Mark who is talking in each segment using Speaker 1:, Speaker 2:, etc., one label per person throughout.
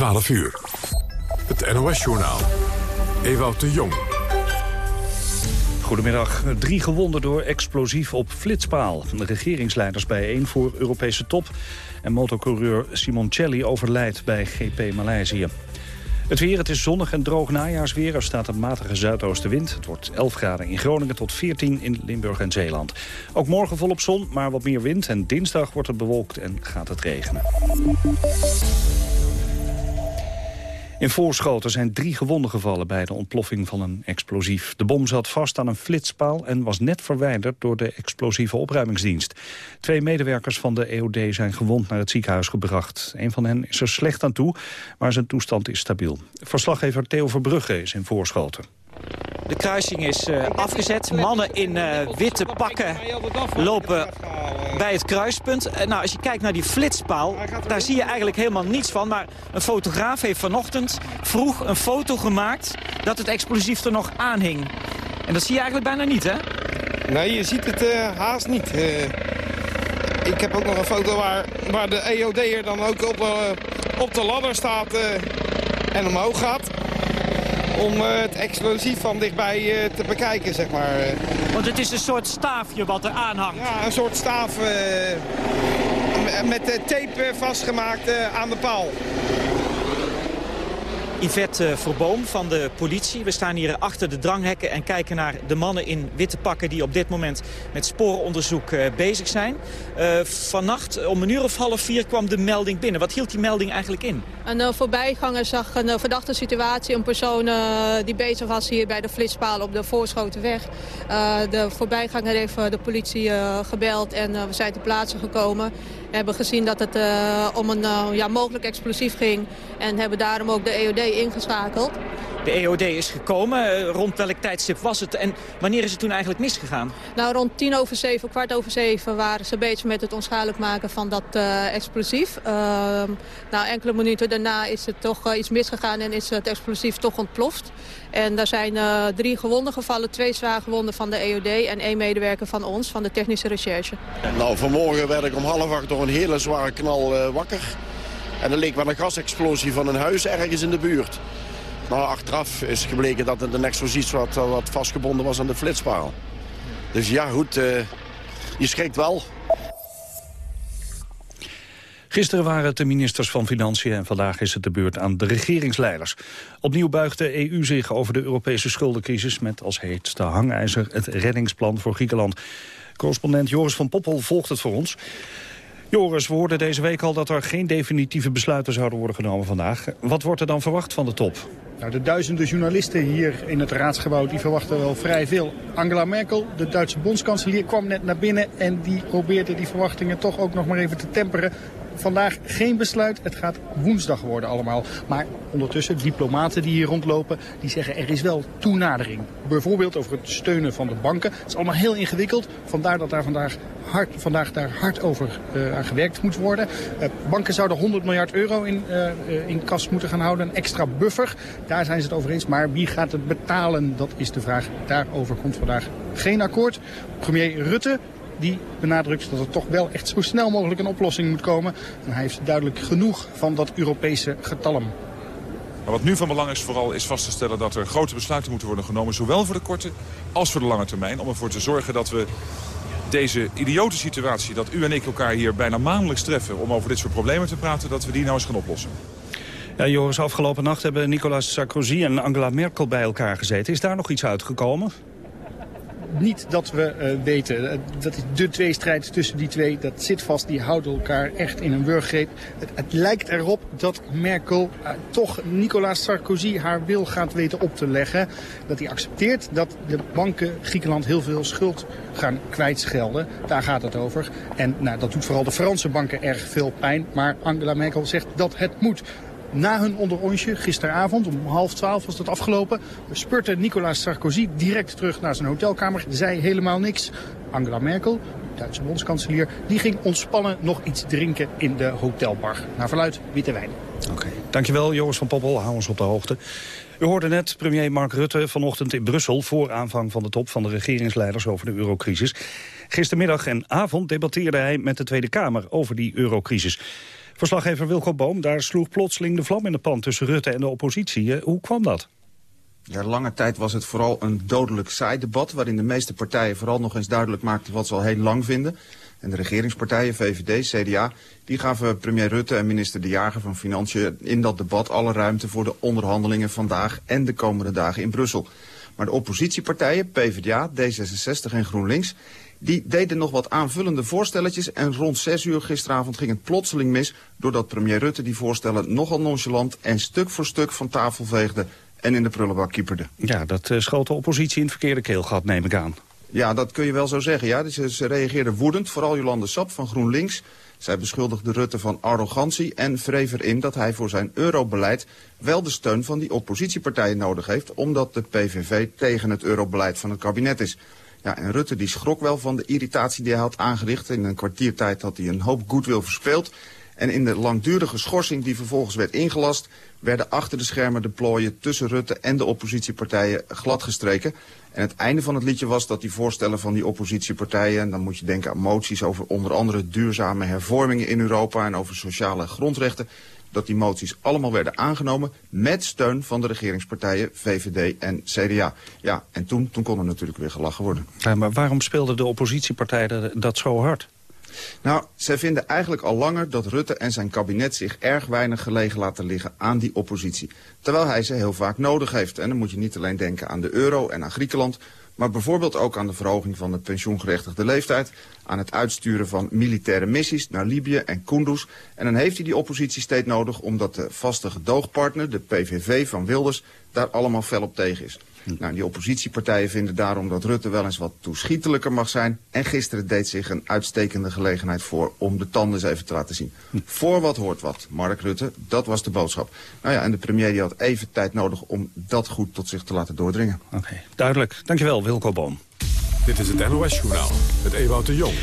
Speaker 1: 12 uur. Het NOS-journaal. Ewout de Jong.
Speaker 2: Goedemiddag. Drie gewonden door explosief op flitspaal. De regeringsleiders bijeen voor Europese top. En motocoureur Simoncelli overlijdt bij GP Maleisië. Het weer, het is zonnig en droog najaarsweer. Er staat een matige zuidoostenwind. Het wordt 11 graden in Groningen tot 14 in Limburg en Zeeland. Ook morgen volop zon, maar wat meer wind. En dinsdag wordt het bewolkt en gaat het regenen. In Voorschoten zijn drie gewonden gevallen bij de ontploffing van een explosief. De bom zat vast aan een flitspaal en was net verwijderd door de explosieve opruimingsdienst. Twee medewerkers van de EOD zijn gewond naar het ziekenhuis gebracht. Een van hen is er slecht aan toe, maar zijn toestand is stabiel. Verslaggever Theo Verbrugge is in Voorschoten.
Speaker 3: De kruising is uh, afgezet. Mannen in uh, witte pakken lopen bij het kruispunt. Uh, nou, als je kijkt naar die flitspaal, daar zie je eigenlijk helemaal niets van. Maar een fotograaf heeft vanochtend vroeg een foto gemaakt dat het explosief er nog aanhing. En dat zie je eigenlijk bijna niet, hè?
Speaker 4: Nee, je ziet het haast niet. ik heb ook nog een foto waar, waar de EOD'er dan ook op, op de ladder staat en omhoog gaat om eh, het explosief van dichtbij eh, te bekijken, zeg maar.
Speaker 3: Want het is een soort staafje wat er aanhangt.
Speaker 4: Ja, een soort staaf eh, met tape vastgemaakt aan de paal.
Speaker 3: Yvette Verboom van de politie. We staan hier achter de dranghekken en kijken naar de mannen in witte pakken... die op dit moment met sporenonderzoek bezig zijn. Uh, vannacht om een uur of half vier kwam de melding binnen. Wat hield die melding eigenlijk in?
Speaker 5: Een voorbijganger zag een verdachte situatie. Een persoon die bezig was hier bij de flitspaal op de Voorschotenweg. de voorbijganger heeft de politie gebeld en we zijn ter plaatse gekomen. We hebben gezien dat het om een ja, mogelijk explosief ging. En hebben daarom ook de EOD ingeschakeld.
Speaker 3: De EOD is gekomen. Rond welk tijdstip was het? En wanneer is het toen eigenlijk misgegaan?
Speaker 5: Nou, rond tien over zeven, kwart over zeven waren ze bezig met het onschadelijk maken van dat uh, explosief. Uh, nou, enkele minuten daarna is het toch uh, iets misgegaan en is het explosief toch ontploft. En daar zijn drie gewonden gevallen, twee zwaar gewonden van de EOD en één medewerker van ons, van de technische recherche.
Speaker 6: Nou, vanmorgen werd ik om half acht door een hele zware knal wakker. En er leek wel een gasexplosie van een huis ergens in de buurt. Maar achteraf is gebleken dat het een explosief wat, wat vastgebonden was aan de flitspaal. Dus ja, goed, je schrikt wel.
Speaker 2: Gisteren waren het de ministers van Financiën en vandaag is het de beurt aan de regeringsleiders. Opnieuw buigt de EU zich over de Europese schuldencrisis met als heetste hangijzer het reddingsplan voor Griekenland. Correspondent Joris van Poppel volgt het voor ons. Joris, we hoorden deze week al dat er geen definitieve besluiten zouden worden genomen vandaag. Wat wordt er dan verwacht van de top?
Speaker 7: Nou, de duizenden journalisten hier in het raadsgebouw die verwachten wel vrij veel. Angela Merkel, de Duitse bondskanselier, kwam net naar binnen en die probeerde die verwachtingen toch ook nog maar even te temperen. Vandaag geen besluit. Het gaat woensdag worden allemaal. Maar ondertussen, diplomaten die hier rondlopen, die zeggen er is wel toenadering. Bijvoorbeeld over het steunen van de banken. Het is allemaal heel ingewikkeld. Vandaar dat daar vandaag hard, vandaag daar hard over uh, aan gewerkt moet worden. Uh, banken zouden 100 miljard euro in, uh, in kas moeten gaan houden. Een extra buffer. Daar zijn ze het over eens. Maar wie gaat het betalen? Dat is de vraag. Daarover komt vandaag geen akkoord. Premier Rutte die benadrukt dat er toch wel echt zo snel mogelijk een oplossing moet komen. En hij heeft duidelijk genoeg van dat Europese getalm.
Speaker 8: Maar wat nu van belang is vooral is vast te stellen dat er grote besluiten moeten worden genomen. Zowel voor de korte als voor de lange termijn. Om ervoor te zorgen dat we deze idiote situatie, dat u en ik elkaar hier bijna maandelijks treffen om over dit soort problemen te praten, dat we die nou eens gaan oplossen.
Speaker 2: Ja, Joris, afgelopen nacht hebben Nicolas Sarkozy en Angela Merkel bij elkaar gezeten. Is daar nog iets uitgekomen?
Speaker 7: Niet dat we uh, weten. Uh, dat is de tweestrijd tussen die twee. Dat zit vast. Die houden elkaar echt in een wurggreep. Het, het lijkt erop dat Merkel uh, toch Nicolas Sarkozy haar wil gaat weten op te leggen. Dat hij accepteert dat de banken Griekenland heel veel schuld gaan kwijtschelden. Daar gaat het over. En nou, dat doet vooral de Franse banken erg veel pijn. Maar Angela Merkel zegt dat het moet. Na hun onderonsje, gisteravond om half twaalf was dat afgelopen, spurte Nicolas Sarkozy direct terug naar zijn hotelkamer. Zei helemaal niks. Angela Merkel, Duitse bondskanselier, die ging ontspannen nog iets drinken in de hotelbar. Naar verluid witte wijn.
Speaker 2: Oké, dankjewel Joris van Poppel, hou ons op de hoogte. U hoorde net premier Mark Rutte vanochtend in Brussel... voor aanvang van de top van de regeringsleiders over de eurocrisis. Gistermiddag en avond debatteerde hij met de Tweede Kamer over die eurocrisis. Verslaggever Wilco Boom, daar sloeg plotseling de vlam in de pan tussen Rutte en de oppositie. Hoe kwam dat?
Speaker 9: Ja, lange tijd was het vooral een dodelijk saai debat... waarin de meeste partijen vooral nog eens duidelijk maakten wat ze al heel lang vinden. En de regeringspartijen, VVD, CDA, die gaven premier Rutte en minister De Jager van Financiën... in dat debat alle ruimte voor de onderhandelingen vandaag en de komende dagen in Brussel. Maar de oppositiepartijen, PvdA, D66 en GroenLinks... die deden nog wat aanvullende voorstelletjes... en rond 6 uur gisteravond ging het plotseling mis... doordat premier Rutte die voorstellen nogal nonchalant en stuk voor stuk van tafel veegde en in de prullenbak kieperde.
Speaker 2: Ja, dat uh, schoot de oppositie in het verkeerde keelgat, neem ik aan.
Speaker 9: Ja, dat kun je wel zo zeggen. Ja. Ze, ze reageerden woedend, vooral Jolande Sap van GroenLinks. Zij beschuldigde Rutte van arrogantie en wreef erin dat hij voor zijn eurobeleid wel de steun van die oppositiepartijen nodig heeft, omdat de PVV tegen het eurobeleid van het kabinet is. Ja, en Rutte die schrok wel van de irritatie die hij had aangericht. In een kwartiertijd had hij een hoop goodwill verspeeld. En in de langdurige schorsing die vervolgens werd ingelast... werden achter de schermen de plooien tussen Rutte en de oppositiepartijen gladgestreken. En het einde van het liedje was dat die voorstellen van die oppositiepartijen... en dan moet je denken aan moties over onder andere duurzame hervormingen in Europa... en over sociale grondrechten dat die moties allemaal werden aangenomen met steun van de regeringspartijen VVD en CDA. Ja, en toen, toen kon er natuurlijk weer gelachen worden.
Speaker 2: Ja, maar waarom speelden de oppositiepartijen dat zo hard?
Speaker 9: Nou, zij vinden eigenlijk al langer dat Rutte en zijn kabinet zich erg weinig gelegen laten liggen aan die oppositie. Terwijl hij ze heel vaak nodig heeft. En dan moet je niet alleen denken aan de euro en aan Griekenland, maar bijvoorbeeld ook aan de verhoging van de pensioengerechtigde leeftijd, aan het uitsturen van militaire missies naar Libië en Kunduz. En dan heeft hij die oppositie steeds nodig omdat de vaste gedoogpartner, de PVV van Wilders, daar allemaal fel op tegen is. Nou, die oppositiepartijen vinden daarom dat Rutte wel eens wat toeschietelijker mag zijn. En gisteren deed zich een uitstekende gelegenheid voor om de tanden eens even te laten zien. Voor wat hoort wat, Mark Rutte, dat was de boodschap. Nou ja, en de premier die had even tijd nodig om dat goed tot zich te laten doordringen.
Speaker 2: Oké, duidelijk. Dankjewel, Wilco Boom.
Speaker 1: Dit is het NOS-journaal met Ewout de Jong.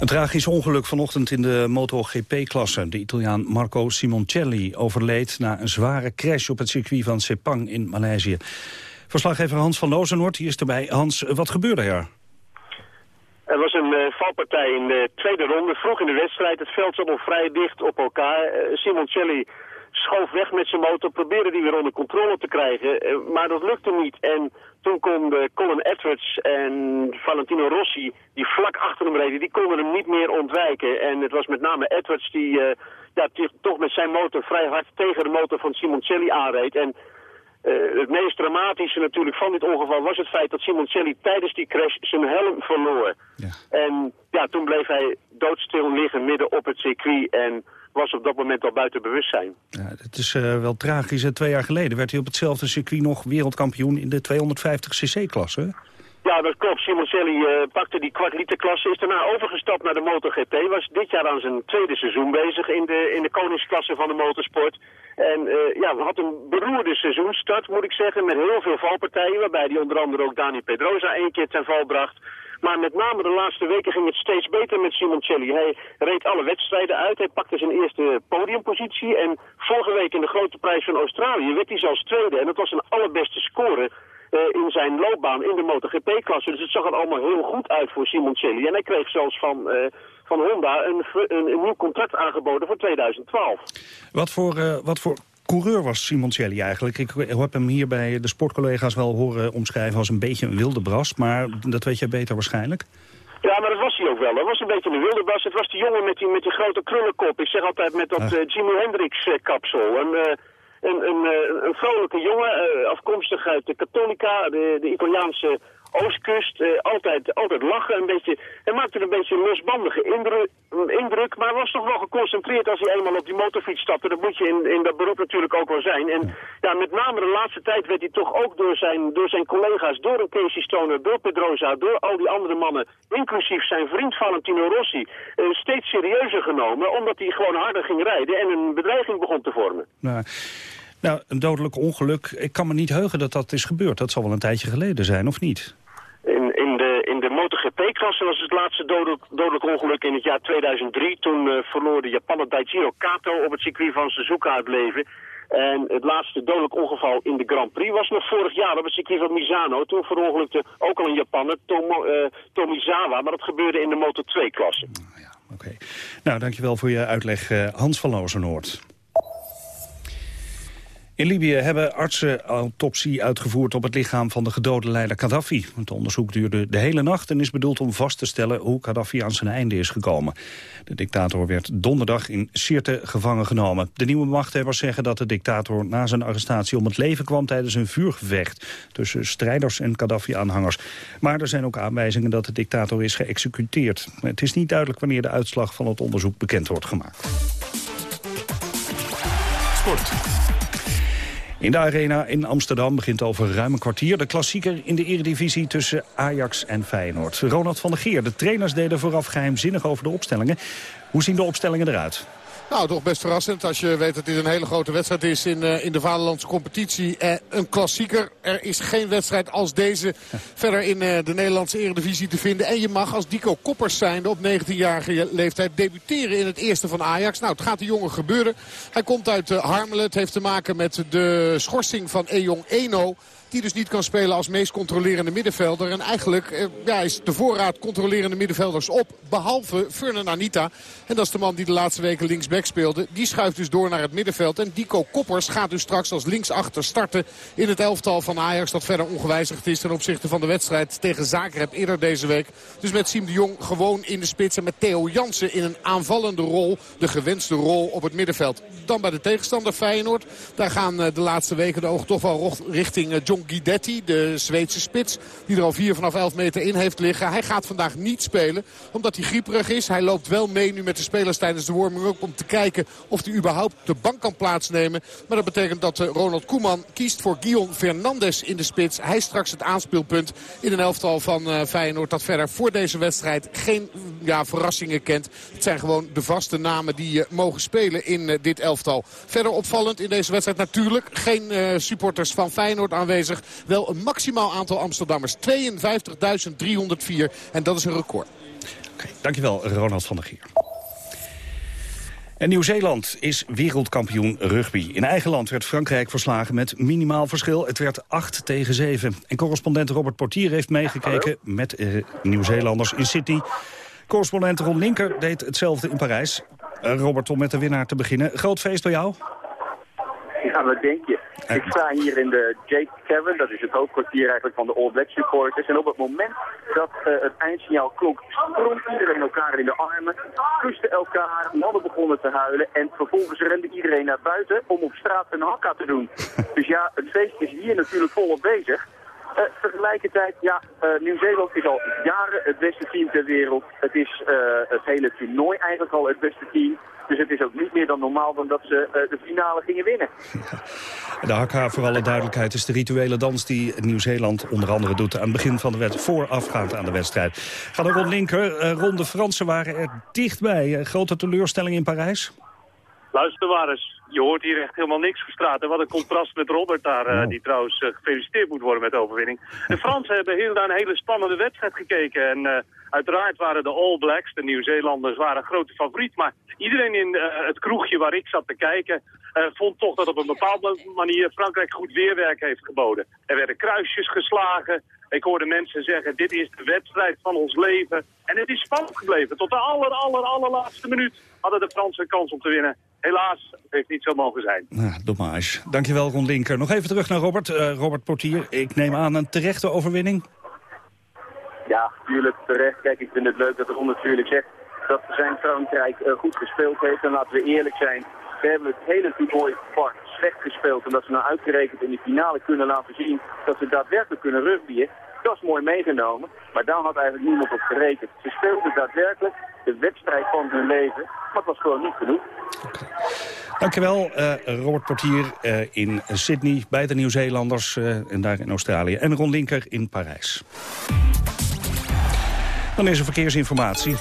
Speaker 2: Een tragisch ongeluk vanochtend in de MotoGP-klasse. De Italiaan Marco Simoncelli overleed na een zware crash op het circuit van Sepang in Maleisië. Verslaggever Hans van Lozenoord, hier is erbij. Hans, wat gebeurde er?
Speaker 10: Er was een uh, valpartij in de tweede ronde, vroeg in de wedstrijd. Het veld zat nog vrij dicht op elkaar. Uh, Simoncelli schoof weg met zijn motor, probeerde die weer onder controle te krijgen. Uh, maar dat lukte niet. En toen konden Colin Edwards en Valentino Rossi, die vlak achter hem reden, die konden hem niet meer ontwijken. En het was met name Edwards die ja, toch met zijn motor vrij hard tegen de motor van Simoncelli aanreed. En uh, het meest dramatische natuurlijk van dit ongeval was het feit dat Simoncelli tijdens die crash zijn helm verloor. Ja. En ja, toen bleef hij doodstil liggen midden op het circuit en was op dat moment al buiten bewustzijn.
Speaker 2: Ja, het is uh, wel tragisch. Twee jaar geleden werd hij op hetzelfde circuit nog wereldkampioen in de 250cc-klasse.
Speaker 10: Ja, dat klopt. Simoncelli uh, pakte die klasse, is daarna overgestapt naar de MotoGP, was dit jaar aan zijn tweede seizoen bezig in de, in de koningsklasse van de motorsport. En uh, ja, had een beroerde seizoenstart, moet ik zeggen, met heel veel valpartijen, waarbij hij onder andere ook Dani Pedrosa één keer ten val bracht. Maar met name de laatste weken ging het steeds beter met Simoncelli. Hij reed alle wedstrijden uit, hij pakte zijn eerste podiumpositie. En vorige week in de grote prijs van Australië werd hij zelfs tweede. En dat was een allerbeste score uh, in zijn loopbaan in de MotoGP-klasse. Dus het zag er allemaal heel goed uit voor Simoncelli. En hij kreeg zelfs van, uh, van Honda een, een, nieuw contract aangeboden voor 2012.
Speaker 2: Wat voor, uh, wat voor coureur was Simoncelli eigenlijk? Ik heb hem hier bij de sportcollega's wel horen omschrijven als een beetje een wilde bras. Maar dat weet jij beter waarschijnlijk.
Speaker 10: Ja, maar dat was hij ook wel. Dat was een beetje een wilde bras. Het was die jongen met die, met die grote krullenkop. Ik zeg altijd met dat uh, Jimi Hendrix kapsel. En, uh, een, een, een vrolijke jongen, afkomstig uit de Cattolica, de, de Italiaanse oostkust. Uh, altijd, altijd lachen, een beetje. Hij maakte een beetje een losbandige indruk, maar was toch wel geconcentreerd als hij eenmaal op die motorfiets stapte. Dat moet je in, in dat beroep natuurlijk ook wel zijn. En ja, met name de laatste tijd werd hij toch ook door zijn, door zijn collega's, door een Casey Stoner, door Pedrosa, door al die andere mannen, inclusief zijn vriend Valentino Rossi, uh, steeds serieuzer genomen, omdat hij gewoon harder ging rijden en een bedreiging begon te vormen.
Speaker 2: Nou. Nou, een dodelijk ongeluk. Ik kan me niet heugen dat dat is gebeurd. Dat zal wel een tijdje geleden zijn, of niet?
Speaker 10: MotoGP-klasse was het laatste dodelijk, ongeluk in het jaar 2003. Toen uh, verloor de Japaner Daijiro Kato op het circuit van Suzuka het leven. En het laatste dodelijk ongeval in de Grand Prix was nog vorig jaar op het circuit van Misano. Toen verongelukte ook al een Japaner, Tomo, uh, Tomizawa, maar dat gebeurde in de Moto2-klasse.
Speaker 2: Ja. Oké. Nou, dankjewel voor je uitleg, uh, Hans van Lozenoord. In Libië hebben artsen autopsie uitgevoerd op het lichaam van de gedode leider Gaddafi. Het onderzoek duurde de hele nacht en is bedoeld om vast te stellen hoe Gaddafi aan zijn einde is gekomen. De dictator werd donderdag in Sirte gevangen genomen. De nieuwe machthebbers zeggen dat de dictator na zijn arrestatie om het leven kwam tijdens een vuurgevecht tussen strijders en Gaddafi-aanhangers. Maar er zijn ook aanwijzingen dat de dictator is geëxecuteerd. Het is niet duidelijk wanneer de uitslag van het onderzoek bekend wordt gemaakt. Sport. In de Arena in Amsterdam begint over ruim een kwartier... de klassieker in de eredivisie tussen Ajax en Feyenoord. Ronald van der Geer, de trainers deden vooraf geheimzinnig over de opstellingen. Hoe zien de opstellingen eruit?
Speaker 11: Nou, toch best verrassend als je weet dat dit een hele grote wedstrijd is in, uh, in de Vaderlandse competitie. Eh, een klassieker. Er is geen wedstrijd als deze verder in uh, de Nederlandse eredivisie te vinden. En je mag als Dico Koppers zijnde op 19-jarige leeftijd debuteren in het eerste van Ajax. Nou, het gaat de jongen gebeuren. Hij komt uit Harmelen. Het heeft te maken met de schorsing van Ejong Eno. Die dus niet kan spelen als meest controlerende middenvelder. En eigenlijk eh, ja, is de voorraad controlerende middenvelders op. Behalve Fernand Anita. En dat is de man die de laatste weken linksback speelde. Die schuift dus door naar het middenveld. En Dico Koppers gaat dus straks als linksachter starten in het elftal van Ajax. Dat verder ongewijzigd is ten opzichte van de wedstrijd tegen Zagreb eerder deze week. Dus met Siem de Jong gewoon in de spits. En met Theo Jansen in een aanvallende rol. De gewenste rol op het middenveld. Dan bij de tegenstander Feyenoord. Daar gaan eh, de laatste weken de ogen toch wel richting eh, Guidetti, de Zweedse spits. Die er al vier vanaf 11 meter in heeft liggen. Hij gaat vandaag niet spelen omdat hij grieperig is. Hij loopt wel mee nu met de spelers tijdens de warming-up om te kijken of hij überhaupt de bank kan plaatsnemen. Maar dat betekent dat eh, Ronald Koeman kiest voor Guillaume Fernandes in de spits. Hij is straks het aanspeelpunt in een elftal van uh, Feyenoord dat verder voor deze wedstrijd geen ja, verrassingen kent. Het zijn gewoon de vaste namen die mogen spelen in dit elftal. Verder opvallend in deze wedstrijd natuurlijk geen supporters van Feyenoord aanwezig. Wel een maximaal aantal Amsterdammers. 52.304 en dat is een record.
Speaker 2: Okay, dankjewel Ronald van der Gier. En Nieuw-Zeeland is wereldkampioen rugby. In eigen land werd Frankrijk verslagen met minimaal verschil. Het werd 8 tegen 7. En correspondent Robert Portier heeft meegekeken met uh, Nieuw-Zeelanders in Sydney. Correspondent Ron Linker deed hetzelfde in Parijs. Uh, Robert, om met de winnaar te beginnen. Groot feest bij jou?
Speaker 12: Ja, wat denk je? Ik sta hier in de Jake Cavern, dat is het hoofdkwartier eigenlijk van de All Black supporters. En op het moment dat uh, het eindsignaal klonk, sprong iedereen elkaar in de armen, kuste elkaar, mannen begonnen te huilen en vervolgens rende iedereen naar buiten om op straat een hakka te doen. dus ja, het feest is hier natuurlijk volop bezig. Uh, tegelijkertijd, ja, uh, Nieuw-Zeeland is al jaren het beste team ter wereld. Het is uh, het hele toernooi eigenlijk al het beste team. Dus het is ook niet meer dan normaal dan dat ze de finale gingen winnen.
Speaker 2: De hakka, voor alle duidelijkheid, is de rituele dans die Nieuw-Zeeland onder andere doet aan het begin van de wedstrijd, voorafgaand aan de wedstrijd. Ga naar Ron Linker. Ron, de Fransen waren er dichtbij. grote teleurstelling in Parijs?
Speaker 13: Luister maar eens. Je hoort hier echt helemaal niks gestraat. En wat een contrast met Robert daar, uh, die trouwens uh, gefeliciteerd moet worden met de overwinning. De Fransen hebben heel naar een hele spannende wedstrijd gekeken. En uh, uiteraard waren de All Blacks, de Nieuw-Zeelanders, waren grote favoriet. Maar iedereen in het kroegje waar ik zat te kijken... vond toch dat op een bepaalde manier Frankrijk goed weerwerk heeft geboden. Er werden kruisjes geslagen. Ik hoorde mensen zeggen, dit is de wedstrijd van ons leven. En het is spannend gebleven. Tot de aller, aller, allerlaatste minuut hadden de Fransen kans om te winnen. Helaas, het heeft niet zo mogen zijn.
Speaker 2: Nou, dommage. Dankjewel, Ron Linker. Nog even terug naar Robert. Uh, Robert Portier, ik neem aan een terechte overwinning.
Speaker 12: Ja, tuurlijk terecht. Kijk, ik vind het leuk dat Ron natuurlijk zegt dat zijn Frankrijk uh, goed gespeeld heeft. En laten we eerlijk zijn, we hebben het hele toernooi part slecht gespeeld. En dat ze nou uitgerekend in de finale kunnen laten zien dat ze daadwerkelijk kunnen rugbyen. Dat is mooi meegenomen, maar daar had eigenlijk niemand op gerekend. Ze speelden daadwerkelijk de wedstrijd van hun leven, maar het was gewoon niet genoeg.
Speaker 2: Dankjewel, uh, Robert Portier uh, in Sydney bij de Nieuw-Zeelanders en daar in Australië. En Ron Linker in Parijs. Dan is er verkeersinformatie.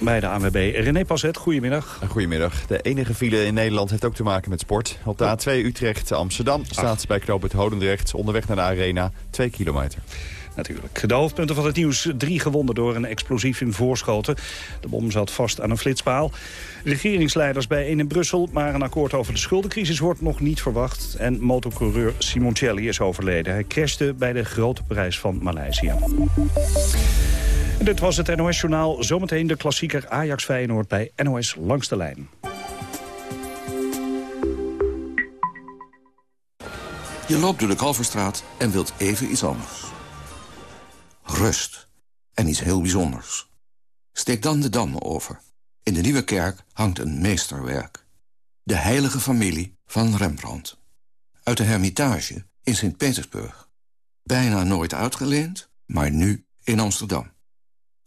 Speaker 2: Bij de ANWB René Passet, goedemiddag.
Speaker 14: Goedemiddag. De enige file in Nederland heeft ook te maken met sport. Op de A2 Utrecht-Amsterdam staat bij knooppunt Hodendrecht... onderweg naar de Arena, 2 kilometer.
Speaker 2: Natuurlijk. De hoofdpunten van het nieuws. Drie gewonden door een explosief in Voorschoten. De bom zat vast aan een flitspaal. Regeringsleiders bijeen in Brussel, maar een akkoord over de schuldencrisis wordt nog niet verwacht. En motocoureur Simoncelli is overleden. Hij crashte bij de grote prijs van Maleisië.
Speaker 15: Dit was het NOS Journaal. Zometeen de klassieker Ajax Feyenoord bij NOS Langs de Lijn.
Speaker 16: Je loopt door de Kalverstraat en wilt even iets anders. Rust. En iets heel bijzonders. Steek dan de Dam over. In de Nieuwe Kerk hangt een meesterwerk. De heilige familie van Rembrandt. Uit de Hermitage in Sint-Petersburg. Bijna nooit uitgeleend, maar nu in Amsterdam.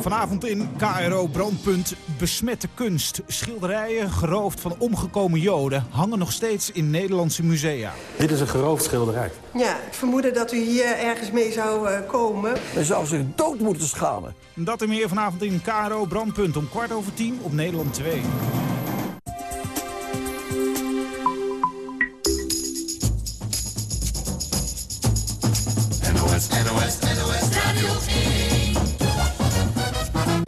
Speaker 17: Vanavond in KRO Brandpunt Besmette kunst. Schilderijen geroofd van omgekomen joden hangen nog steeds in Nederlandse musea.
Speaker 2: Dit is een geroofd schilderij.
Speaker 18: Ja, ik vermoedde dat u hier ergens mee zou uh, komen.
Speaker 2: Men zou zich dood moeten schamen.
Speaker 17: Dat en meer vanavond in KRO Brandpunt om kwart over tien op Nederland 2.
Speaker 1: NOS, NOS, NOS Radio 1.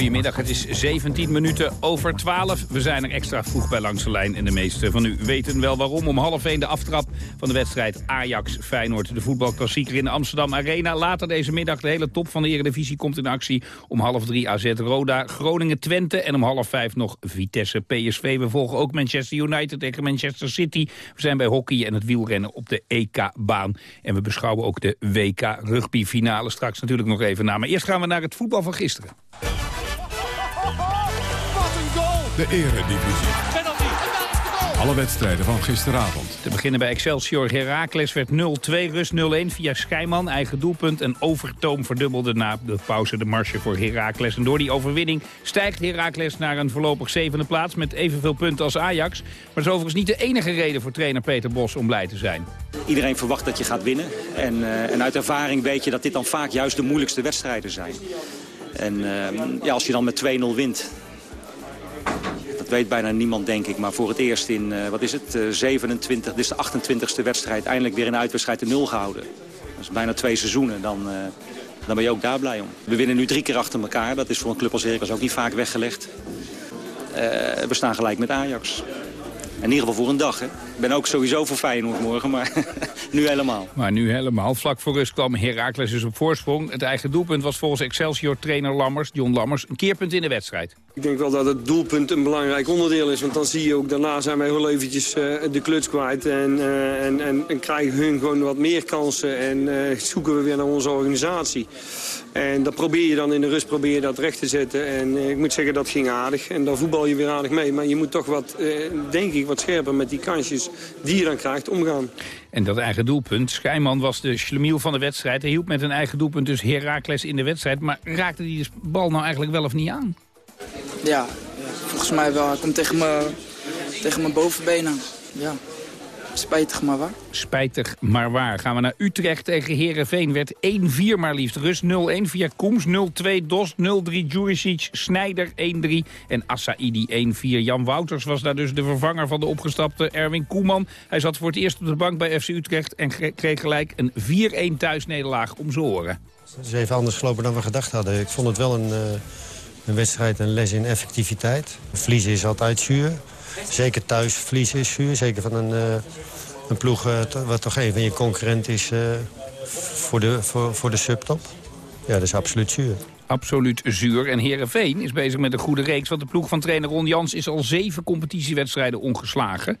Speaker 15: Goedemiddag, het is 17 minuten over 12. We zijn er extra vroeg bij langs de lijn en de meesten van u weten wel waarom. Om half 1 de aftrap van de wedstrijd Ajax-Feyenoord. De voetbalklassieker in de Amsterdam Arena. Later deze middag de hele top van de Eredivisie komt in actie. Om half 3 AZ Roda, Groningen-Twente en om half 5 nog Vitesse-PSV. We volgen ook Manchester United tegen Manchester City. We zijn bij hockey en het wielrennen op de EK-baan. En we beschouwen ook de WK-rugby-finale straks natuurlijk nog even na. Maar eerst gaan we naar het voetbal van gisteren.
Speaker 1: De Eredivisie. Alle wedstrijden van gisteravond.
Speaker 15: Te beginnen bij Excelsior Heracles werd 0-2, rust 0-1 via Schijman. Eigen doelpunt en Overtoom verdubbelde na de pauze de marge voor Heracles. En door die overwinning stijgt Heracles naar een voorlopig zevende plaats... met evenveel punten als Ajax. Maar dat is overigens niet de enige reden voor trainer Peter Bos om blij te zijn.
Speaker 19: Iedereen verwacht dat je gaat winnen. En, uh, en uit ervaring weet je dat dit dan vaak juist de moeilijkste wedstrijden zijn. En uh, ja, als je dan met 2-0 wint, dat weet bijna niemand, denk ik. Maar voor het eerst in, uh, wat is het, uh, 27, dit is de 28e wedstrijd... eindelijk weer een uitwedstrijd de nul gehouden. Dat is bijna twee seizoenen. Dan, uh, dan ben je ook daar blij om. We winnen nu drie keer achter elkaar. Dat is voor een club als Heracles ook niet vaak weggelegd. we staan gelijk met Ajax. In ieder geval voor een dag. Hè. Ik ben ook sowieso voor Feyenoord morgen, maar nu helemaal.
Speaker 15: Maar nu helemaal. Vlak voor rust kwam Heracles dus op voorsprong. Het eigen doelpunt was volgens Excelsior-trainer Lammers, John Lammers, een keerpunt in de wedstrijd.
Speaker 20: Ik denk wel dat het doelpunt een belangrijk onderdeel is. Want dan zie je ook, daarna zijn wij heel eventjes uh, de kluts kwijt. En, uh, en, en, en, krijgen hun gewoon wat meer kansen. En uh, zoeken we weer naar onze organisatie. En dat probeer je dan in de rust probeer je dat recht te zetten. En ik moet zeggen, dat ging aardig. En dan voetbal je weer aardig mee. Maar je moet toch wat, denk ik, wat scherper met die kansjes die je dan krijgt omgaan.
Speaker 15: En dat eigen doelpunt, Schijman was de schlemiel van de wedstrijd. Hij hielp met een eigen doelpunt dus Heracles in de wedstrijd. Maar raakte die de bal nou eigenlijk wel of niet aan?
Speaker 21: Ja, volgens mij wel. Hij komt tegen mijn, tegen mijn bovenbenen. Ja, spijtig maar waar.
Speaker 15: Spijtig maar waar. Gaan we naar Utrecht tegen Herenveen. Werd 1-4 maar liefst. Rust 0-1 via Koems, 0-2 Dos, 0-3 Juricic, Snijder 1-3 en Assaidi 1-4. Jan Wouters was daar dus de vervanger van de opgestapte Erwin Koeman. Hij zat voor het eerst op de bank bij FC Utrecht en kreeg gelijk een 4-1 thuisnederlaag om zijn oren.
Speaker 22: Het is even anders gelopen dan we gedacht hadden. Ik vond het wel een... Uh een wedstrijd een les in effectiviteit. Verliezen is altijd zuur. Zeker thuis verliezen is zuur. Zeker van een, uh, een ploeg uh, wat toch een van je concurrent is uh, voor, de, voor, voor de subtop. Ja, dat is absoluut zuur.
Speaker 15: Absoluut zuur. En Herenveen is bezig met een goede reeks. Want de ploeg van trainer Ron Jans is al zeven competitiewedstrijden ongeslagen.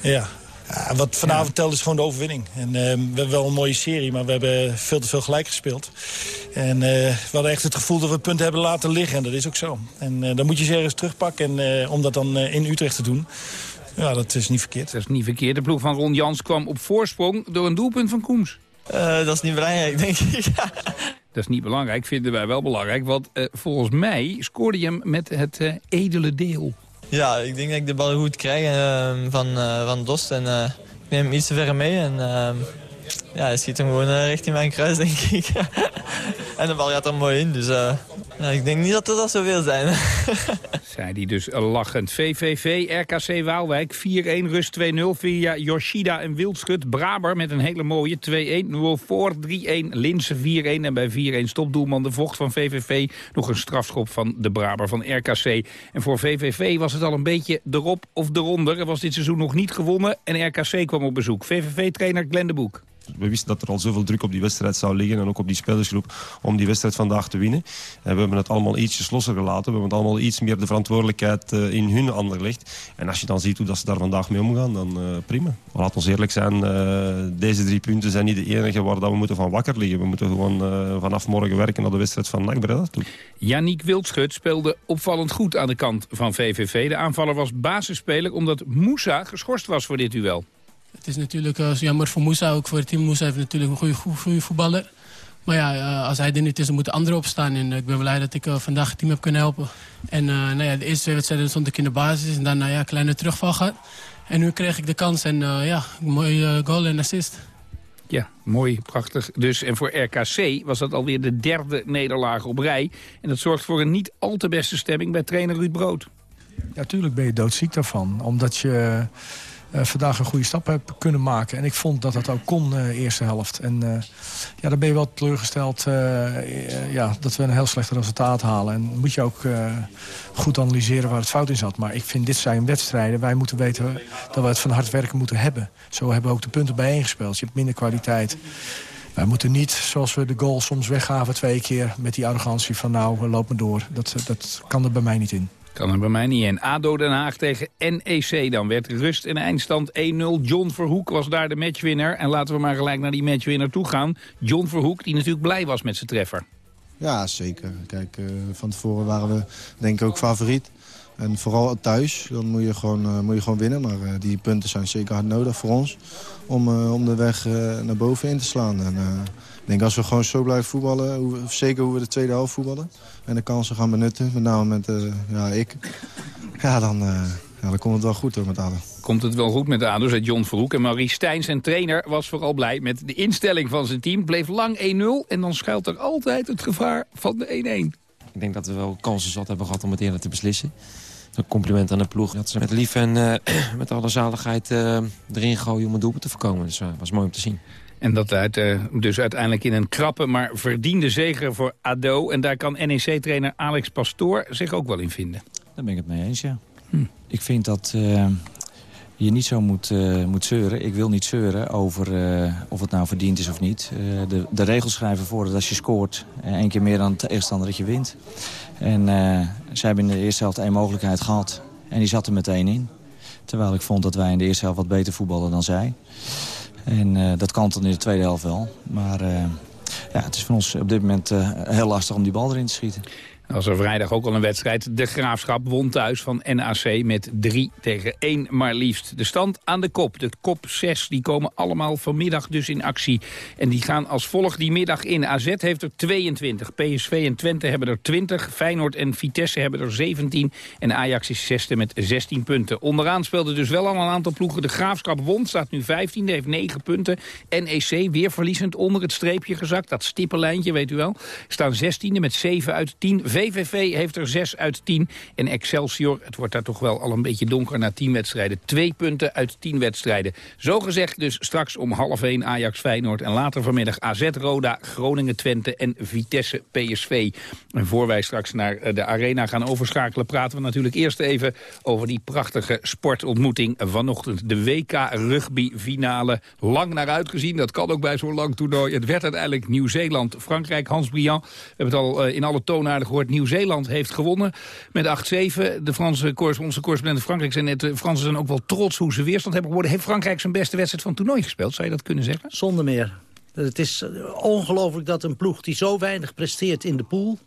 Speaker 23: Ja, ja, wat vanavond ja. telt is gewoon de overwinning. En, uh, we hebben wel een mooie serie, maar we hebben veel te veel gelijk gespeeld. En uh, we hadden echt het gevoel dat we punten hebben laten liggen. En dat is ook zo. En uh, dan moet je ze ergens terugpakken. En om dat dan in Utrecht te doen, ja, dat is niet verkeerd.
Speaker 15: Dat is niet verkeerd. De ploeg van Ron Jans kwam op voorsprong door een doelpunt van Koems.
Speaker 21: dat is niet belangrijk, denk ik.
Speaker 15: Dat is niet belangrijk, vinden wij wel belangrijk. Want volgens mij scoorde je hem met het edele deel.
Speaker 24: Ja, ik denk dat ik de bal goed krijg uh, van, uh, van Dost. En uh, ik neem hem iets te ver mee. En ja, hij schiet hem gewoon richting mijn kruis, denk ik. en de bal gaat er mooi in. Dus nou, ik denk niet dat er dat zoveel zijn.
Speaker 15: Zei hij dus lachend. VVV, RKC Waalwijk 4-1, rust 2-0 via Yoshida en Wildschut. Braber met een hele mooie 2-1. voor 3-1, Linse 4-1. En bij 4-1 stopdoelman de vocht van VVV. Nog een strafschop van de Braber van RKC. En voor VVV was het al een beetje erop of eronder. Er was dit seizoen nog niet gewonnen en RKC kwam op bezoek. VVV-trainer Glenn Boek
Speaker 25: we wisten dat er al zoveel druk op die wedstrijd zou liggen... en ook op die spelersgroep om die wedstrijd vandaag te winnen. En we hebben het allemaal ietsjes losser gelaten. We hebben het allemaal iets meer de verantwoordelijkheid uh, in hun handen gelegd. En als je dan ziet hoe dat ze daar vandaag mee omgaan, dan uh, prima. Maar laat ons eerlijk zijn, uh, deze drie punten zijn niet de enige waar dat we moeten van wakker liggen. We moeten gewoon vanaf morgen werken naar de wedstrijd van NAC toe.
Speaker 15: Yannick Wildschut speelde opvallend goed aan de kant van VVV. De aanvaller was basisspeler omdat Moussa geschorst was voor dit duel.
Speaker 26: Het is natuurlijk uh, jammer voor Moussa, ook voor het team. Moussa heeft natuurlijk een goede, goede voetballer. Maar ja, uh, als hij er niet is, dan moeten anderen opstaan. En ik ben blij dat ik uh, vandaag het team heb kunnen helpen. En nou ja, de eerste twee wedstrijden stond ik in de basis. En dan nou ja, een kleine terugval gehad. En nu kreeg ik de kans en ja, een mooie goal en assist.
Speaker 15: Ja, mooi, prachtig. Dus, en voor RKC was dat alweer de derde nederlaag op rij. En dat zorgt voor een niet al te beste stemming bij trainer Ruud Brood.
Speaker 27: Ja, tuurlijk ben je doodziek daarvan. Omdat je uh, vandaag een goede stap heb kunnen maken. En ik vond dat dat ook kon, uh, eerste helft. En uh, ja, dan ben je wel teleurgesteld ja, dat we een heel slecht resultaat halen. En moet je ook goed analyseren waar het fout in zat. Maar ik vind dit zijn wedstrijden. Wij moeten weten dat we het van hard werken moeten hebben. Zo hebben we ook de punten bijeengespeeld. Je hebt minder kwaliteit. Wij moeten niet, zoals we de goal soms weggaven twee keer... met die arrogantie van nou, loop maar door. Dat, dat kan er bij mij niet in.
Speaker 15: Kan er bij mij niet in. ADO Den Haag tegen NEC. Dan werd rust en eindstand 1-0. John Verhoek was daar de matchwinner. En laten we maar gelijk naar die matchwinner toe gaan. John Verhoek, die natuurlijk blij was met zijn treffer.
Speaker 28: Ja, zeker. Kijk, uh, van tevoren waren we denk ik ook favoriet. En vooral thuis, dan moet je gewoon, uh, moet je gewoon winnen. Maar uh, die punten zijn zeker hard nodig voor ons om, om de weg naar boven in te slaan. En, denk als we gewoon zo blijven voetballen, hoe, zeker hoe we de tweede helft voetballen... en de kansen gaan benutten, met name met uh, ja, ik... ja, dan, uh, ja, dan komt het wel goed hoor, met ADO.
Speaker 15: Komt het wel goed met ADO, zei John Verhoek. En Marie Stijn, zijn trainer, was vooral blij met de instelling van zijn team. Bleef lang 1-0 en dan schuilt er altijd het gevaar van de 1-1.
Speaker 29: Ik denk dat we wel kansen zat hebben gehad om het eerder te beslissen. Een compliment aan de ploeg. Dat ze met lief en uh, met alle zaligheid erin gooien om een doelpunt te voorkomen. Dus dat was mooi om te zien.
Speaker 15: En dat uit, uh, dus uiteindelijk in een krappe, maar verdiende zege voor ADO. En daar kan NEC-trainer Alex Pastoor zich ook wel in vinden.
Speaker 29: Daar ben ik het mee eens, ja. Hm. Ik vind dat uh, je niet zo moet, uh, moet zeuren. Ik wil niet zeuren over of het nou verdiend is of niet. de, de regels schrijven voor dat als je scoort... één keer meer dan de tegenstander dat je wint. En zij hebben in de eerste helft één mogelijkheid gehad. En die zat er meteen in. Terwijl ik vond dat wij in de eerste helft wat beter voetballen dan zij. En uh, dat kan dan in de tweede helft wel. Maar uh, ja, het is voor ons op dit moment uh, heel lastig om die bal erin te schieten
Speaker 15: was er vrijdag ook al een wedstrijd. De Graafschap won thuis van NAC met 3 tegen 1 maar liefst. De stand aan de kop. De kop 6 die komen allemaal vanmiddag dus in actie. En die gaan als volgt die middag in. AZ heeft er 22. PSV en Twente hebben er 20. Feyenoord en Vitesse hebben er 17. En Ajax is zesde met 16 punten. Onderaan speelden dus wel al een aantal ploegen. De Graafschap won, staat nu 15, heeft 9 punten. NEC weer verliezend onder het streepje gezakt. Dat stippenlijntje, weet u wel. Staan 16e met 7 uit 10. VVV heeft er 6 uit 10. En Excelsior, het wordt daar toch wel al een beetje donker na 10 wedstrijden. 2 punten uit 10 wedstrijden. Zo gezegd dus straks om half 1 Ajax Feyenoord. En later vanmiddag AZ Roda, Groningen Twente en Vitesse PSV. En voor wij straks naar eh, de arena gaan overschakelen... praten we natuurlijk eerst even over die prachtige sportontmoeting vanochtend. De WK rugby finale. Lang naar uitgezien, dat kan ook bij zo'n lang toernooi. Het werd uiteindelijk Nieuw-Zeeland, Frankrijk, Hans Briand. We hebben het al eh, in alle toonaarden gehoord. Nieuw-Zeeland heeft gewonnen met 8-7. De Franse onze correspondent Frankrijk zijn net... de Fransen zijn ook wel trots hoe ze weerstand hebben geworden. Heeft Frankrijk zijn beste wedstrijd van het toernooi gespeeld? Zou je dat kunnen zeggen?
Speaker 30: Zonder meer. Het is ongelooflijk dat een ploeg die zo weinig presteert in de pool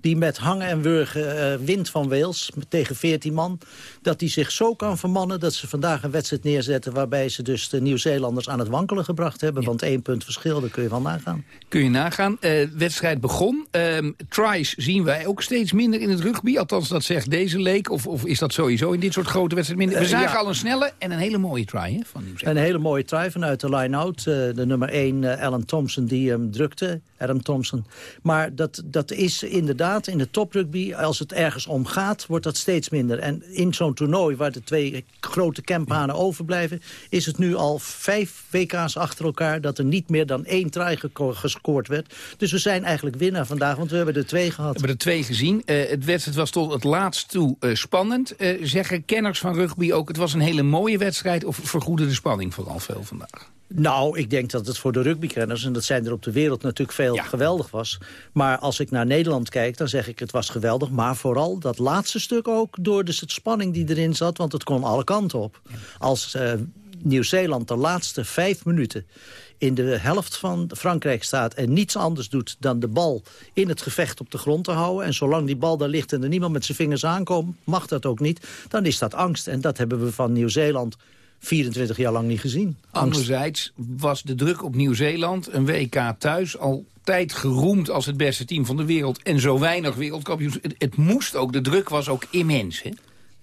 Speaker 31: die met hangen en wurgen uh, wint van Wales tegen 14 man... dat die zich zo kan vermannen dat ze vandaag een wedstrijd neerzetten... waarbij ze dus de Nieuw-Zeelanders aan het wankelen gebracht hebben. Want één punt verschil, daar kun je wel nagaan.
Speaker 15: Kun je nagaan. Uh, wedstrijd begon. Uh, tries zien wij ook steeds minder in het rugby. Althans, dat zegt deze leek. Of, of is dat sowieso in dit soort grote wedstrijden minder? We zagen ja. al een snelle en een hele mooie try hè, van.
Speaker 31: Een hele mooie try vanuit de line-out. de nummer 1, Alan Thompson, die hem drukte. Adam Thompson. Maar dat, dat is inderdaad in de toprugby, als het ergens om gaat, wordt dat steeds minder. En in zo'n toernooi waar de twee grote campanen overblijven, is het nu al vijf WK's achter elkaar dat er niet meer dan één try gescoord werd. Dus we zijn eigenlijk winnaar vandaag, want we hebben er twee gehad.
Speaker 15: We hebben er twee gezien. Uh, het wedstrijd was tot het laatst toe uh, spannend. Uh, zeggen kenners van rugby ook, het was een hele mooie wedstrijd of vergoedde de spanning vooral veel vandaag?
Speaker 31: Nou, ik denk dat het voor de rugbykenners, en dat zijn er op de wereld natuurlijk veel, geweldig was. Maar als ik naar Nederland kijk, dan zeg ik het was geweldig. Maar vooral dat laatste stuk ook door de spanning die erin zat, want het kon alle kanten op. Als uh, Nieuw-Zeeland de laatste vijf minuten in de helft van Frankrijk staat... en niets anders doet dan de bal in het gevecht op de grond te houden... en zolang die bal daar ligt en er niemand met zijn vingers aankomt... mag dat ook niet, dan is dat angst. En dat hebben we van Nieuw-Zeeland 24 jaar lang niet gezien.
Speaker 15: Anderzijds was de druk op Nieuw-Zeeland, een WK thuis... altijd geroemd als het beste team van de wereld... en zo weinig wereldkampioens. Het, het moest ook, de druk was ook immens, hè?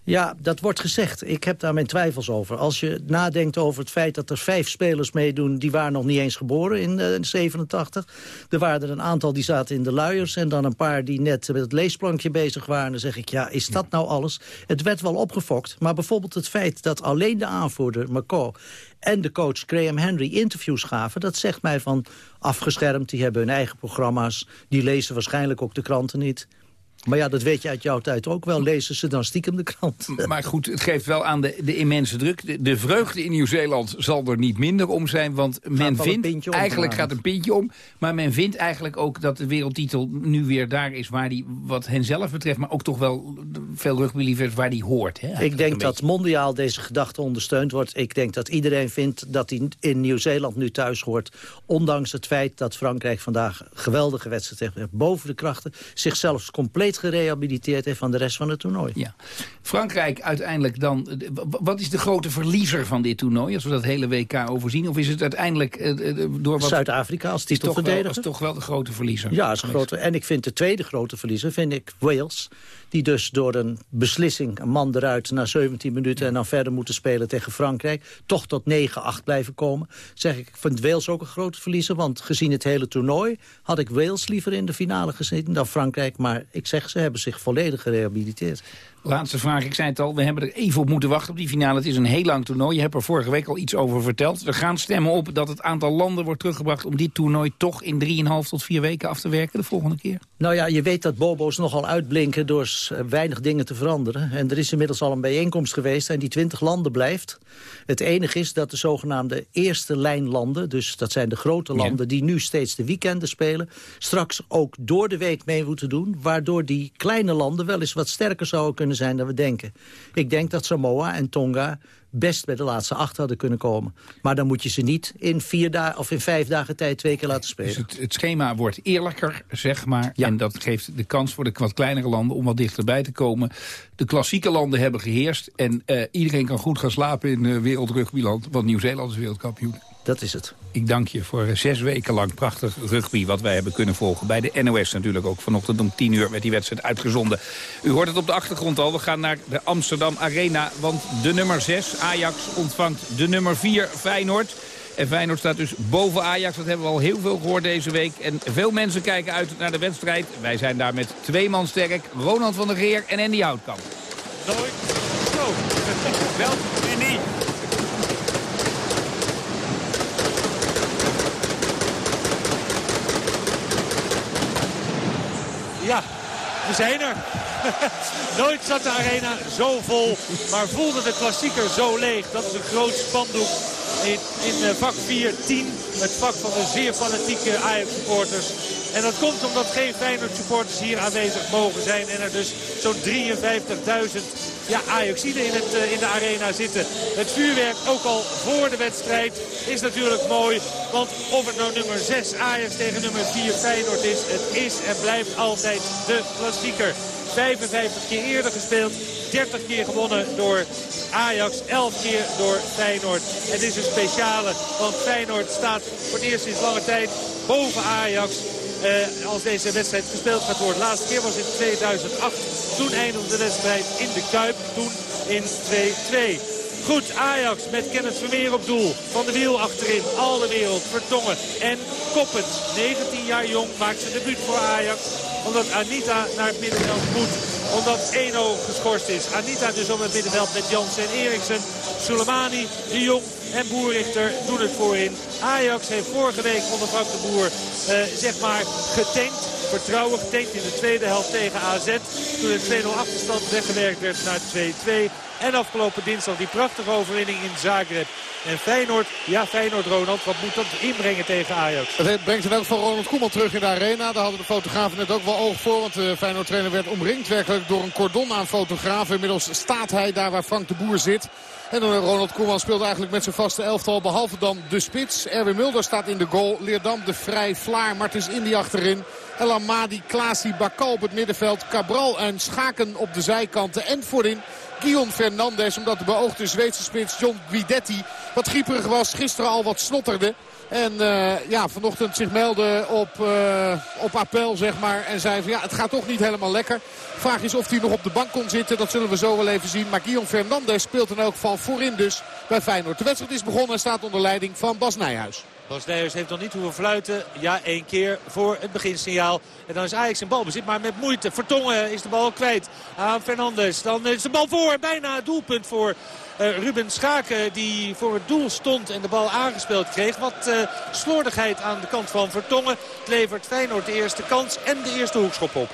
Speaker 31: Ja, dat wordt gezegd. Ik heb daar mijn twijfels over. Als je nadenkt over het feit dat er vijf spelers meedoen... die waren nog niet eens geboren in uh, 87. Er waren er een aantal die zaten in de luiers... en dan een paar die net met het leesplankje bezig waren. Dan zeg ik, ja, is dat nou alles? Het werd wel opgefokt. Maar bijvoorbeeld het feit dat alleen de aanvoerder, McCaw... en de coach Graham Henry interviews gaven... dat zegt mij van afgeschermd, die hebben hun eigen programma's... die lezen waarschijnlijk ook de kranten niet... Maar ja, dat weet je uit jouw tijd ook wel. Lezen ze dan stiekem de krant.
Speaker 15: Maar goed, het geeft wel aan de, de immense druk. De, de vreugde in Nieuw-Zeeland zal er niet minder om zijn. Want men vindt, eigenlijk gaat een pintje om. Maar men vindt eigenlijk ook dat de wereldtitel nu weer daar is... waar die wat hen zelf betreft, maar ook toch wel veel rugbyliefers waar die hoort. Hè,
Speaker 31: ik denk dat mondiaal deze gedachte ondersteund wordt. Ik denk dat iedereen vindt dat hij in Nieuw-Zeeland nu thuis hoort. Ondanks het feit dat Frankrijk vandaag geweldige wedstrijd heeft. Boven de krachten. Zichzelf compleet gerehabiliteerd heeft van de rest van het toernooi.
Speaker 15: Ja. Frankrijk uiteindelijk dan... Wat is de grote verliezer van dit toernooi, als we dat hele WK overzien? Of is het uiteindelijk uh, door wat...
Speaker 31: Zuid-Afrika als titelverdediger?
Speaker 15: Is toch, wel, is toch wel de grote verliezer?
Speaker 31: Ja, is grote. en ik vind de tweede grote verliezer, vind ik Wales die dus door een beslissing, een man eruit na 17 minuten... en dan verder moeten spelen tegen Frankrijk... toch tot 9-8 blijven komen. Zeg ik, ik vind Wales ook een grote verliezer... want gezien het hele toernooi had ik Wales liever in de finale gezeten dan Frankrijk. Maar ik zeg, ze hebben zich volledig gerehabiliteerd.
Speaker 15: Laatste vraag, ik zei het al, we hebben er even op moeten wachten op die finale. Het is een heel lang toernooi, je hebt er vorige week al iets over verteld. We gaan stemmen op dat het aantal landen wordt teruggebracht... om dit toernooi toch in 3,5 tot 4 weken af te werken de volgende keer.
Speaker 31: Nou ja, je weet dat bobo's nogal uitblinken door weinig dingen te veranderen. En er is inmiddels al een bijeenkomst geweest en die 20 landen blijft. Het enige is dat de zogenaamde eerste lijnlanden... dus dat zijn de grote landen die nu steeds de weekenden spelen... straks ook door de week mee moeten doen... waardoor die kleine landen wel eens wat sterker zouden kunnen zijn dan we denken. Ik denk dat Samoa en Tonga best bij de laatste acht hadden kunnen komen. Maar dan moet je ze niet in vier dagen of in vijf dagen tijd twee keer laten spelen.
Speaker 15: Dus het, het schema wordt eerlijker, zeg maar. Ja. En dat geeft de kans voor de wat kleinere landen om wat dichterbij te komen. De klassieke landen hebben geheerst. En uh, iedereen kan goed gaan slapen in uh, wereldrugbyland. Want Nieuw-Zeeland is wereldkampioen.
Speaker 31: Dat is het.
Speaker 15: Ik dank je voor zes weken lang prachtig rugby wat wij hebben kunnen volgen. Bij de NOS natuurlijk ook vanochtend om tien uur met die wedstrijd uitgezonden. U hoort het op de achtergrond al. We gaan naar de Amsterdam Arena. Want de nummer 6, Ajax, ontvangt de nummer 4, Feyenoord. En Feyenoord staat dus boven Ajax. Dat hebben we al heel veel gehoord deze week. En veel mensen kijken uit naar de wedstrijd. Wij zijn daar met twee man sterk. Ronald van der Geer en Andy Houtkamp.
Speaker 21: Nooit. Zo. Welkom, Andy. Ja, we zijn er. Nooit zat de arena zo vol, maar voelde de klassieker zo leeg. Dat is een groot spandoek in, in eh, vak 4-10. Het vak van de zeer fanatieke Ajax-supporters. En dat komt omdat geen Feyenoord-supporters hier aanwezig mogen zijn. En er dus zo'n 53.000 ja, Ajaxide in, het, in de arena zitten. Het vuurwerk ook al voor de wedstrijd is natuurlijk mooi. Want of het nou nummer 6 Ajax tegen nummer 4 Feyenoord is, het is en blijft altijd de klassieker. 55 keer eerder gespeeld. 30 keer gewonnen door Ajax, 11 keer door Feyenoord. Het is een speciale, want Feyenoord staat voor het eerst sinds lange tijd boven Ajax. Uh, als deze wedstrijd gespeeld gaat worden. De laatste keer was in 2008. Toen eindigde de wedstrijd in de Kuip. Toen in 2-2. Goed, Ajax met Kenneth Vermeer op doel. Van de wiel achterin, al de wereld, Vertongen en Koppens. 19 jaar jong maakt zijn debuut voor Ajax. Omdat Anita naar het middenveld moet. Omdat Eno geschorst is. Anita dus op het middenveld met Jansen en Eriksen. Soleimani, De Jong en Boerrichter doen het voorin. Ajax heeft vorige week onder Frank de Boer eh, zeg maar getankt. Vertrouwen getankt in de tweede helft tegen AZ. Toen het 2-0 achterstand weggewerkt werd naar 2-2. En afgelopen dinsdag die prachtige overwinning in Zagreb. En Feyenoord, ja Feyenoord Ronald, wat moet dat inbrengen tegen Ajax?
Speaker 11: Het brengt in elk geval Ronald Koeman terug in de arena. Daar hadden de fotografen net ook wel oog voor. Want de Feyenoord trainer werd omringd werkelijk door een cordon aan fotografen. Inmiddels staat hij daar waar Frank de Boer zit. En Ronald Koeman speelt eigenlijk met zijn vaste elftal. Behalve dan de spits. Erwin Mulder staat in de goal. Leerdam de Vrij, Vlaar, Martens Indi achterin. El Amadi, Klaasie, Bakal op het middenveld. Cabral en Schaken op de zijkanten. En voorin Guillaume Fernandes. Omdat de beoogde Zweedse spits John Guidetti wat grieperig was. Gisteren al wat snotterde. En uh, ja, vanochtend zich meldde op, uh, op appel, zeg maar. En zei van ja, het gaat toch niet helemaal lekker. Vraag is of hij nog op de bank kon zitten. Dat zullen we zo wel even zien. Maar Guillaume Fernandes speelt in elk geval voorin dus bij Feyenoord. De wedstrijd is begonnen en staat onder leiding van Bas Nijhuis.
Speaker 21: Bas heeft nog niet hoeven fluiten. Ja, één keer voor het beginsignaal. En dan is Ajax in balbezit, maar met moeite. Vertongen is de bal kwijt aan Fernandes. Dan is de bal voor. Bijna het doelpunt voor Ruben Schaken die voor het doel stond en de bal aangespeeld kreeg. Wat uh, slordigheid aan de kant van Vertongen. Het levert Feyenoord de eerste kans en de eerste hoekschop op.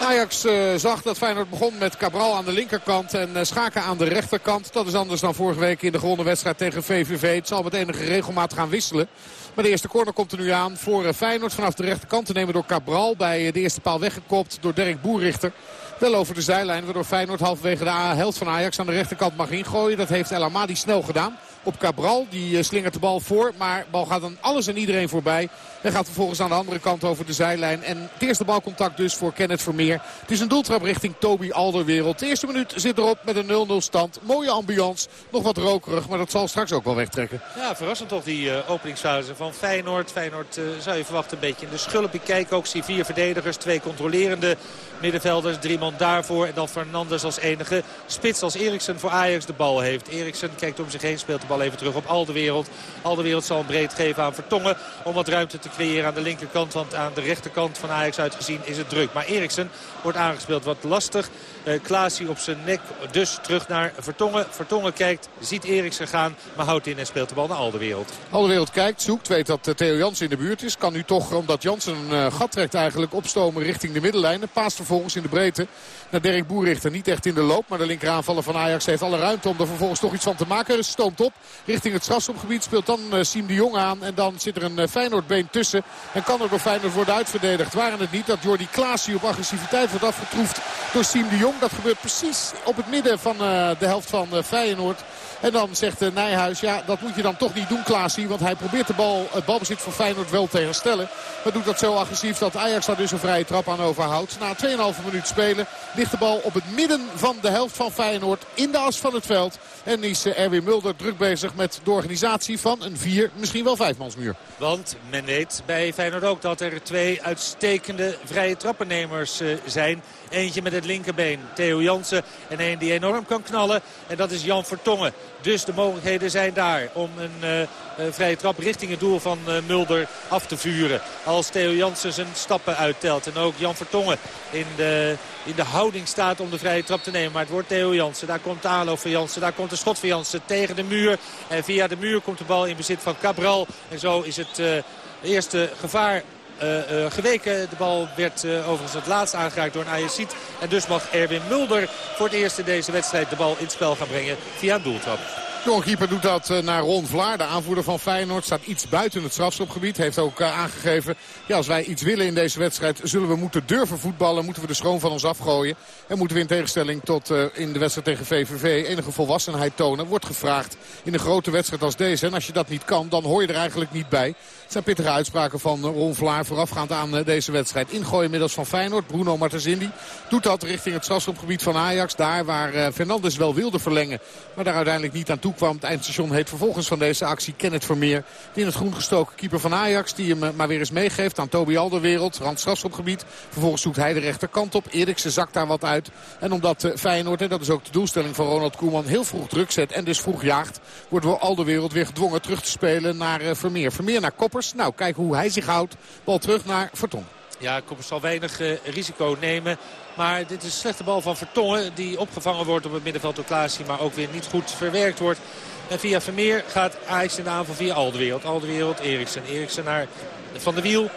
Speaker 11: Ajax uh, zag dat Feyenoord begon met Cabral aan de linkerkant en Schaken aan de rechterkant. Dat is anders dan vorige week in de gewonnen wedstrijd tegen VVV. Het zal met enige regelmaat gaan wisselen. Maar de eerste corner komt er nu aan voor Feyenoord vanaf de rechterkant te nemen door Cabral. Bij de eerste paal weggekopt door Dirk Boerrichter. Wel over de zijlijn, waardoor Feyenoord halverwege de helft van Ajax aan de rechterkant mag ingooien. Dat heeft El Amadi snel gedaan op Cabral. Die eh, slingert de bal voor, maar bal gaat dan alles en iedereen voorbij. En gaat vervolgens aan de andere kant over de zijlijn. En het eerste balcontact dus voor Kenneth Vermeer. Het is een doeltrap richting Toby Alderwereld. De eerste minuut zit erop met een 0-0 stand. Mooie ambiance. Nog wat rokerig, maar dat zal straks ook wel wegtrekken.
Speaker 21: Ja, verrassend toch die uh, openingsfase van Feyenoord. Feyenoord uh, zou je verwachten een beetje in de schulp. Ik kijk ook, zie vier verdedigers, twee controlerende middenvelders. Drie man daarvoor en dan Fernandes als enige. Spits als Eriksen voor Ajax de bal heeft. Eriksen kijkt om zich heen, speelt de bal even terug op Alderwereld. Alderwereld zal een breed geven aan Vertongen om wat ruimte te creëren aan de linkerkant. Want aan de rechterkant van Ajax uitgezien is het druk. Maar Eriksen wordt aangespeeld wat lastig. Uh, Klaasie op zijn nek, dus terug naar Vertongen. Vertongen kijkt, ziet Eriksen gaan, maar houdt in en speelt de bal naar Alderwereld.
Speaker 11: Alderwereld kijkt, zoekt, weet dat uh, Theo Jansen in de buurt is. Kan nu toch, omdat Jansen een uh, gat trekt eigenlijk, opstomen richting de middenlijn. En paast vervolgens in de breedte naar Dirk Boerichter. Niet echt in de loop, maar de linkeraanvaller van Ajax heeft alle ruimte om er vervolgens toch iets van te maken. Stoomt op richting het strafschopgebied, speelt dan uh, Siem de Jong aan. En dan zit er een uh, Feyenoordbeen tussen en kan er door Feyenoord worden uitverdedigd. Waren het niet dat Jordi Klaasie op agressiviteit wordt afgetroefd door Siem de Jong. Dat gebeurt precies op het midden van uh, de helft van Feyenoord. En dan zegt uh, Nijhuis, ja dat moet je dan toch niet doen Klaasie. Want hij probeert de bal, het balbezit van Feyenoord wel te herstellen. Maar doet dat zo agressief dat Ajax daar dus een vrije trap aan overhoudt. Na 2,5 minuut spelen ligt de bal op het midden van de helft van Feyenoord. In de as van het veld. En is Erwin Mulder druk bezig met de organisatie van een vier, misschien wel vijfmansmuur.
Speaker 21: Want men weet bij Feyenoord ook dat er twee uitstekende vrije trappennemers uh, zijn. Eentje met het linkerbeen, Theo Jansen. En een die enorm kan knallen. En dat is Jan Vertongen. Dus de mogelijkheden zijn daar om een uh, vrije trap richting het doel van uh, Mulder af te vuren. Als Theo Jansen zijn stappen uittelt. En ook Jan Vertongen in de, in de houding staat om de vrije trap te nemen. Maar het wordt Theo Jansen. Daar komt de aanloop van Jansen. Daar komt de schot van Jansen tegen de muur. En via de muur komt de bal in bezit van Cabral. En zo is het eerste gevaar geweken. De bal werd uh, overigens het laatst aangeraakt door een Ajaxiet. En dus mag Erwin Mulder voor het eerst in deze wedstrijd de bal in het spel gaan brengen via een doeltrap.
Speaker 11: De keeper doet dat eh, naar Ron Vlaar, de aanvoerder van Feyenoord. Staat iets buiten het strafschopgebied. Heeft ook eh, aangegeven, ja, als wij iets willen in deze wedstrijd... zullen we moeten durven voetballen, moeten we de schroom van ons afgooien. En moeten we in tegenstelling tot in de wedstrijd tegen VVV enige volwassenheid tonen. Wordt gevraagd in een grote wedstrijd als deze. En als je dat niet kan, dan hoor je er eigenlijk niet bij. Zijn pittige uitspraken van Ron Vlaar voorafgaand aan deze wedstrijd. Ingooien inmiddels van Feyenoord. Bruno Martensindi doet dat richting het strafschopgebied van Ajax. Daar waar Fernandes wel wilde verlengen, maar daar uiteindelijk niet aan toe kwam. Het eindstation heet vervolgens van deze actie Kenneth Vermeer. Die in het groen gestoken keeper van Ajax. Die hem maar weer eens meegeeft aan Toby Alderwereld. Randstrafschopgebied. Vervolgens zoekt hij de rechterkant op. Eriksen zakt daar wat uit. En omdat Feyenoord, en dat is ook de doelstelling van Ronald Koeman, heel vroeg druk zet en dus vroeg jaagt. Wordt we Alderwereld weer gedwongen terug te spelen naar Vermeer. Vermeer naar Nou, kijk hoe hij zich houdt. Bal terug naar Verton.
Speaker 21: Ja, Koppers zal weinig uh, risico nemen. Maar dit is een slechte bal van Vertongen. Die opgevangen wordt op het middenveld door Klaasie. Maar ook weer niet goed verwerkt wordt. En via Vermeer gaat Ajax in de aanval via Alderwereld. Alderwereld, Eriksen. Eriksen naar Van de Wiel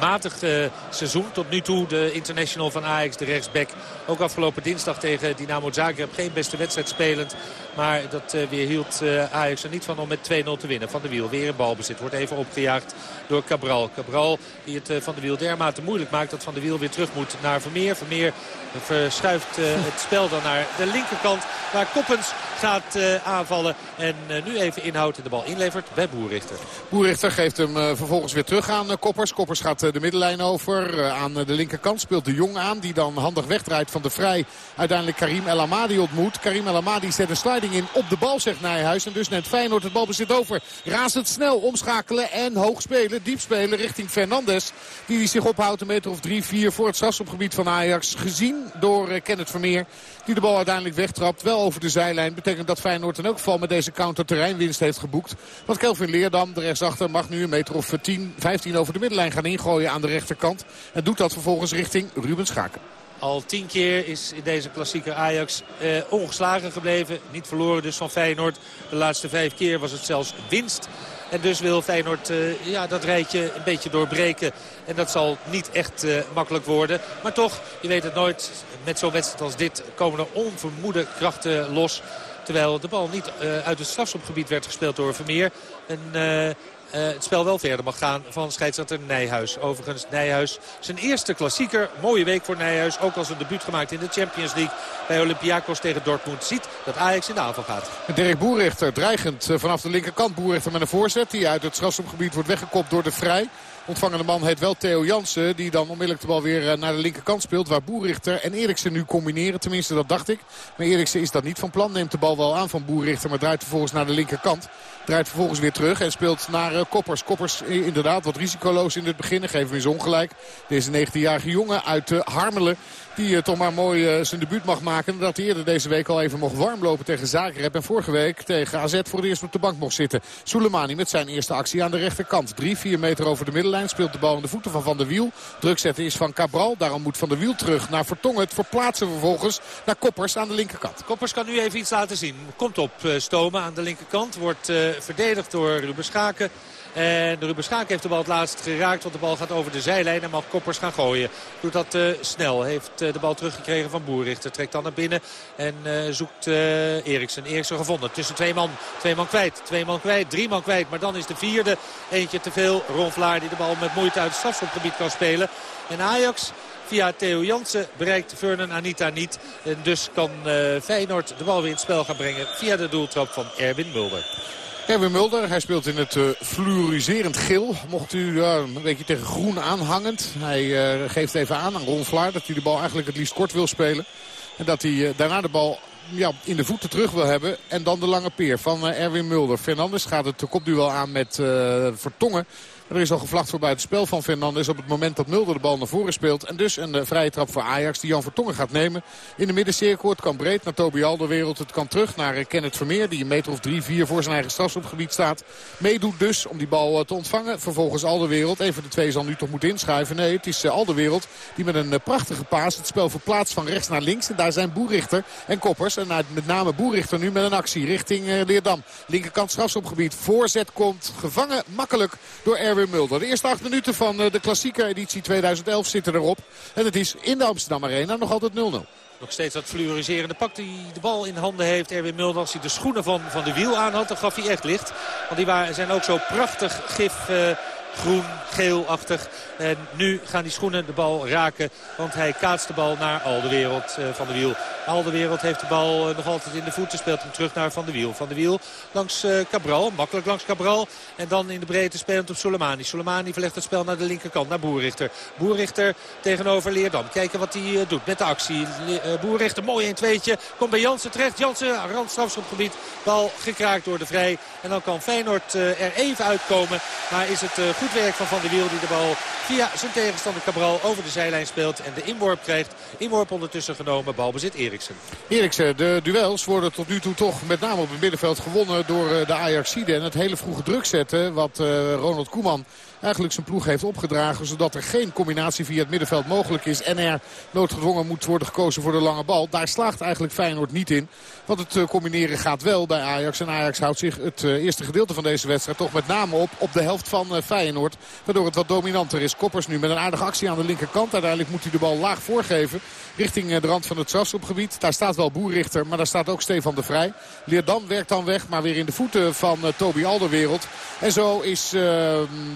Speaker 21: matig uh, seizoen. Tot nu toe de international van Ajax, de rechtsback. Ook afgelopen dinsdag tegen Dynamo Zagreb. Geen beste wedstrijd spelend. Maar dat uh, weerhield uh, Ajax er niet van om met 2-0 te winnen. Van de Wiel weer in balbezit. Wordt even opgejaagd door Cabral. Cabral die het Van de Wiel dermate moeilijk maakt dat Van de Wiel weer terug moet naar Vermeer. Vermeer verschuift het spel dan naar de linkerkant. Waar Koppens gaat aanvallen. En nu even inhoudt en de bal inlevert bij Boerrichter.
Speaker 11: Boerrichter geeft hem vervolgens weer terug aan Koppers. Koppers gaat de middenlijn over. aan de linkerkant speelt de Jong aan. Die dan handig wegdraait van de Vrij. Uiteindelijk Karim El Amadi ontmoet. Karim El Amadi zet een sliding in op de bal, zegt Nijhuis. En dus neemt Feyenoord het balbezit over. Razendsnel omschakelen en hoog spelen. Diep spelen richting Fernandes. Die zich ophoudt een meter of drie, vier voor het strafschopgebied van Ajax. Gezien door Kenneth Vermeer. Die de bal uiteindelijk wegtrapt. Wel over de zijlijn. Betekent dat Feyenoord in elk geval met deze counter terreinwinst heeft geboekt. Want Kelvin Leerdam, de rechtsachter, mag nu een meter of 10, 15 over de middenlijn gaan ingooien aan de rechterkant. En doet dat vervolgens richting Ruben Schaken.
Speaker 21: Al tien keer is in deze klassieke Ajax eh, ongeslagen gebleven. Niet verloren dus van Feyenoord. De laatste vijf keer was het zelfs winst. En dus wil Feyenoord uh, ja, dat rijtje een beetje doorbreken. En dat zal niet echt uh, makkelijk worden. Maar toch, je weet het nooit. Met zo'n wedstrijd als dit komen er onvermoede krachten los. Terwijl de bal niet uit het strafschopgebied werd gespeeld door Vermeer. En het spel wel verder mag gaan van scheidsrechter Nijhuis. Overigens Nijhuis zijn eerste klassieker. Mooie week voor Nijhuis. Ook als een debuut gemaakt in de Champions League bij Olympiakos tegen Dortmund. Ziet dat Ajax in de aanval gaat.
Speaker 11: Dirk Boerichter dreigend vanaf de linkerkant. Boerichter met een voorzet die uit het strafschopgebied wordt weggekopt door de Vrij. Ontvangende man heet wel Theo Jansen. Die dan onmiddellijk de bal weer naar de linkerkant speelt. Waar Boerichter en Eriksen nu combineren. Tenminste, dat dacht ik. Maar Eriksen is dat niet van plan. Neemt de bal wel aan van Boerichter. Maar draait vervolgens naar de linkerkant. Draait vervolgens weer terug en speelt naar uh, Koppers. Koppers inderdaad wat risicoloos in het begin. Geven we eens ongelijk. Deze 19-jarige jongen uit uh, Harmelen. Die toch maar mooi zijn debuut mag maken. Dat hij eerder deze week al even mocht warmlopen tegen Zagreb. En vorige week tegen AZ voor het eerst op de bank mocht zitten. Soleimani met zijn eerste actie aan de rechterkant. 3, 4 meter over de middenlijn. Speelt de bal in de voeten van Van der Wiel. Druk zetten is van Cabral. Daarom moet Van der Wiel terug naar Vertongen. Het verplaatsen vervolgens naar Koppers aan de linkerkant.
Speaker 21: Koppers kan nu even iets laten zien. Komt op stomen aan de linkerkant. Wordt verdedigd door Ruben Schaken. En Ruben Schaak heeft de bal het laatst geraakt. Want de bal gaat over de zijlijn en mag Koppers gaan gooien. Doet dat uh, snel. Heeft uh, de bal teruggekregen van Boerrichter. Trekt dan naar binnen en uh, zoekt Eriksen. Eriksen gevonden. Tussen twee man. Twee man kwijt. Twee man kwijt. Drie man kwijt. Maar dan is de vierde eentje te veel. Ron Vlaar die de bal met moeite uit het strafschopgebied kan spelen. En Ajax via Theo Jansen bereikt Vernon Anita niet. En dus kan Feyenoord de bal weer in het spel gaan brengen via de doeltrap van Erwin Mulder.
Speaker 11: Erwin Mulder, hij speelt in het uh, fluoriserend geel. Mocht u een beetje tegen groen aanhangend. Hij uh, geeft even aan aan Ron Vlaar dat hij de bal eigenlijk het liefst kort wil spelen. En dat hij daarna de bal ja, in de voeten terug wil hebben. En dan de lange peer van Erwin Mulder. Fernandes gaat het kopduel aan met Vertongen. Er is al gevlacht voor het spel van Fernandes op het moment dat Mulder de bal naar voren speelt. En dus een uh, vrije trap voor Ajax die Jan Vertongen gaat nemen. In de middencirkel, het kan breed naar Toby Alderwereld. Het kan terug naar uh, Kenneth Vermeer die een meter of drie, vier voor zijn eigen strafschopgebied staat. Meedoet dus om die bal uh, te ontvangen. Vervolgens Alderwereld. Even de twee zal nu toch moeten inschuiven. Nee, het is Alderwereld die met een prachtige paas het spel verplaatst van rechts naar links. En daar zijn Boerichter en Koppers. En met name Boerichter nu met een actie richting Leerdam. Linkerkant strafschopgebied. Voorzet komt gevangen makkelijk door Erwin Erwin Mulder. De eerste acht minuten van de klassieke editie 2011 zitten erop. En het is in de Amsterdam Arena nog altijd 0-0.
Speaker 21: Nog steeds dat fluoriserende pak die de bal in handen heeft. Erwin Mulder, als hij de schoenen van, van de wiel aan had, dan gaf hij echt licht. Want die waren, zijn ook zo prachtig gif... Uh, groen, geelachtig. En nu gaan die schoenen de bal raken. Want hij kaatst de bal naar al wereld uh, van de wiel. Al wereld heeft de bal uh, nog altijd in de voeten. Speelt hem terug naar Van de Wiel. Van de Wiel langs uh, Cabral. Makkelijk langs Cabral. En dan in de breedte spelend op Soleimani. Soleimani verlegt het spel naar de linkerkant. Naar Boerrichter. Boerrichter tegenover Leerdam. Kijken wat hij doet met de actie. Boerrichter mooi een tweetje. Komt bij Jansen terecht. Jansen randstrafschopgebied. Bal gekraakt door de Vrij. En dan kan Feyenoord er even uitkomen. Maar is het goed werk van Van de Wiel die de bal via zijn tegenstander Cabral over de zijlijn speelt. En de inworp krijgt. Inworp ondertussen genomen. Balbezit Eriksen.
Speaker 11: Eriksen, de duels worden tot nu toe toch met name op het middenveld gewonnen door de Ajaxide. En het hele vroege druk zetten wat Ronald Koeman eigenlijk zijn ploeg heeft opgedragen. Zodat er geen combinatie via het middenveld mogelijk is. En er noodgedwongen moet worden gekozen voor de lange bal. Daar slaagt eigenlijk Feyenoord niet in. Want het combineren gaat wel bij Ajax. En Ajax houdt zich het eerste gedeelte van deze wedstrijd toch met name op op de helft van Feyenoord. Waardoor het wat dominanter is. Koppers nu met een aardige actie aan de linkerkant. Uiteindelijk moet hij de bal laag voorgeven. Richting de rand van het strafschopgebied. Daar staat wel Boerrichter, maar daar staat ook Stefan de Vrij. Leerdam werkt dan weg, maar weer in de voeten van Toby Alderwereld. En zo is uh,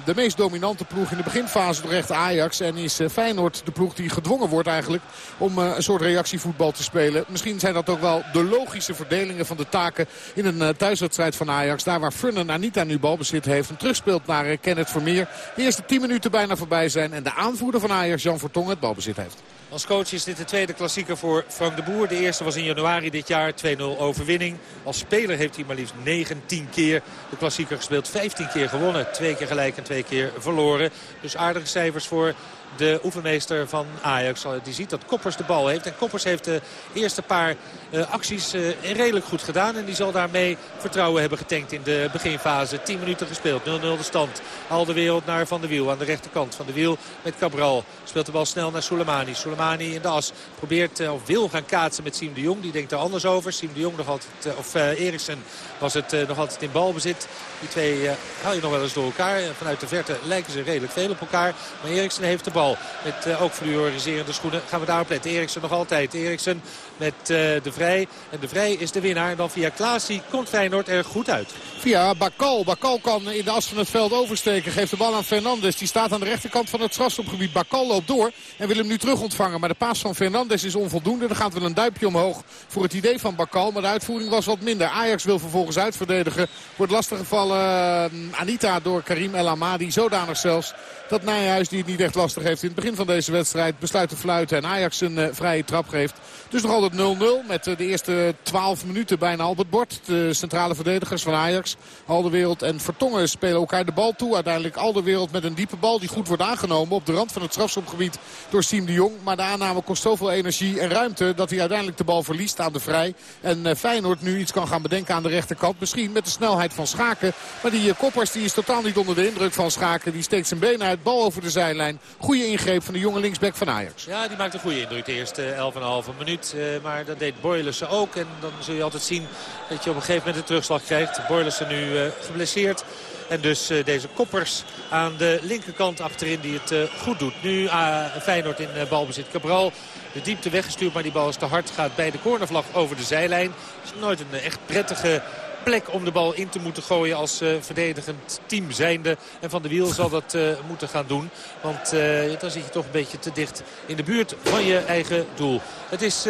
Speaker 11: de meest dominante ploeg in de beginfase echt Ajax. En is uh, Feyenoord de ploeg die gedwongen wordt eigenlijk om een soort reactievoetbal te spelen. Misschien zijn dat ook wel de logische verdelingen van de taken in een thuiswedstrijd van Ajax. Daar waar Furnen Anita nu balbezit heeft en terugspeelt naar Kenneth Vermeer. De eerste 10 minuten bijna voorbij zijn en de aanvoerder van Ajax, Jan Vertongen, het balbezit heeft.
Speaker 21: Als coach is dit de tweede klassieker voor Frank de Boer. De eerste was in januari dit jaar 2-0 overwinning. Als speler heeft hij maar liefst 19 keer de klassieker gespeeld. 15 keer gewonnen. Twee keer gelijk en twee keer verloren. Dus aardige cijfers voor de oefenmeester van Ajax. Die ziet dat Koppers de bal heeft. En Koppers heeft de eerste paar uh, acties uh, redelijk goed gedaan. En die zal daarmee vertrouwen hebben getankt in de beginfase. 10 minuten gespeeld. 0-0 de stand. Al de wereld naar Van de Wiel aan de rechterkant. Van de Wiel met Cabral. Speelt de bal snel naar Soleimani. Soleimani in de as. Probeert uh, of wil gaan kaatsen met Siem de Jong. Die denkt er anders over. Siem de Jong nog altijd, of Eriksen was het nog altijd in balbezit. Die twee haal je nog wel eens door elkaar. Vanuit de verte lijken ze redelijk veel op elkaar. Maar Eriksen heeft de bal. Met uh, ook fluoriserende schoenen gaan we daarop letten. Eriksen nog altijd. Eriksen met uh, de Vrij. En de Vrij is de winnaar. En dan via Klaasie komt Feyenoord er goed uit.
Speaker 11: Via Bakal. Bakal kan in de as van het veld oversteken. Geeft de bal aan Fernandes. Die staat aan de rechterkant van het strafstopgebied. Bakal loopt door en wil hem nu terug ontvangen. Maar de paas van Fernandes is onvoldoende. Er gaat wel een duimpje omhoog voor het idee van Bakal. Maar de uitvoering was wat minder. Ajax wil vervolgens uitverdedigen. Wordt lastiggevallen uh, Anita door Karim El Amadi. Zodanig zelfs dat Nijhuis, die het niet echt lastig heeft in het begin van deze wedstrijd, besluit te fluiten. En Ajax een uh, vrije trap geeft. Dus nog altijd 0-0 met uh, de eerste 12 minuten bijna op het bord. De centrale verdedigers van Ajax, Alderwereld en Vertongen spelen elkaar de bal toe. Uiteindelijk Alderwereld met een diepe bal die goed wordt aangenomen op de rand van het strafschopgebied door Siem de Jong. Maar de aanname kost zoveel energie en ruimte dat hij uiteindelijk de bal verliest aan de vrij. En uh, Feyenoord nu iets kan gaan bedenken aan de rechterkant. Misschien met de snelheid van Schaken. Maar die Koppers die is totaal niet onder de indruk van Schaken. Die steekt zijn been uit. Bal over de zijlijn. Goede ingreep van de jonge linksback van Ajax.
Speaker 21: Ja, die maakt een goede indruk de eerste 11,5 minuut. Maar dat deed Boylissen ook. En dan zul je altijd zien dat je op een gegeven moment een terugslag krijgt. Boylissen nu uh, geblesseerd. En dus uh, deze koppers aan de linkerkant achterin die het goed doet. Nu Feyenoord in balbezit. Cabral de diepte weggestuurd, maar die bal is te hard. Gaat bij de cornervlag over de zijlijn. Het is nooit een echt prettige plek om de bal in te moeten gooien als uh, verdedigend team zijnde. En Van de Wiel zal dat uh, moeten gaan doen. Want uh, dan zit je toch een beetje te dicht in de buurt van je eigen doel. Het is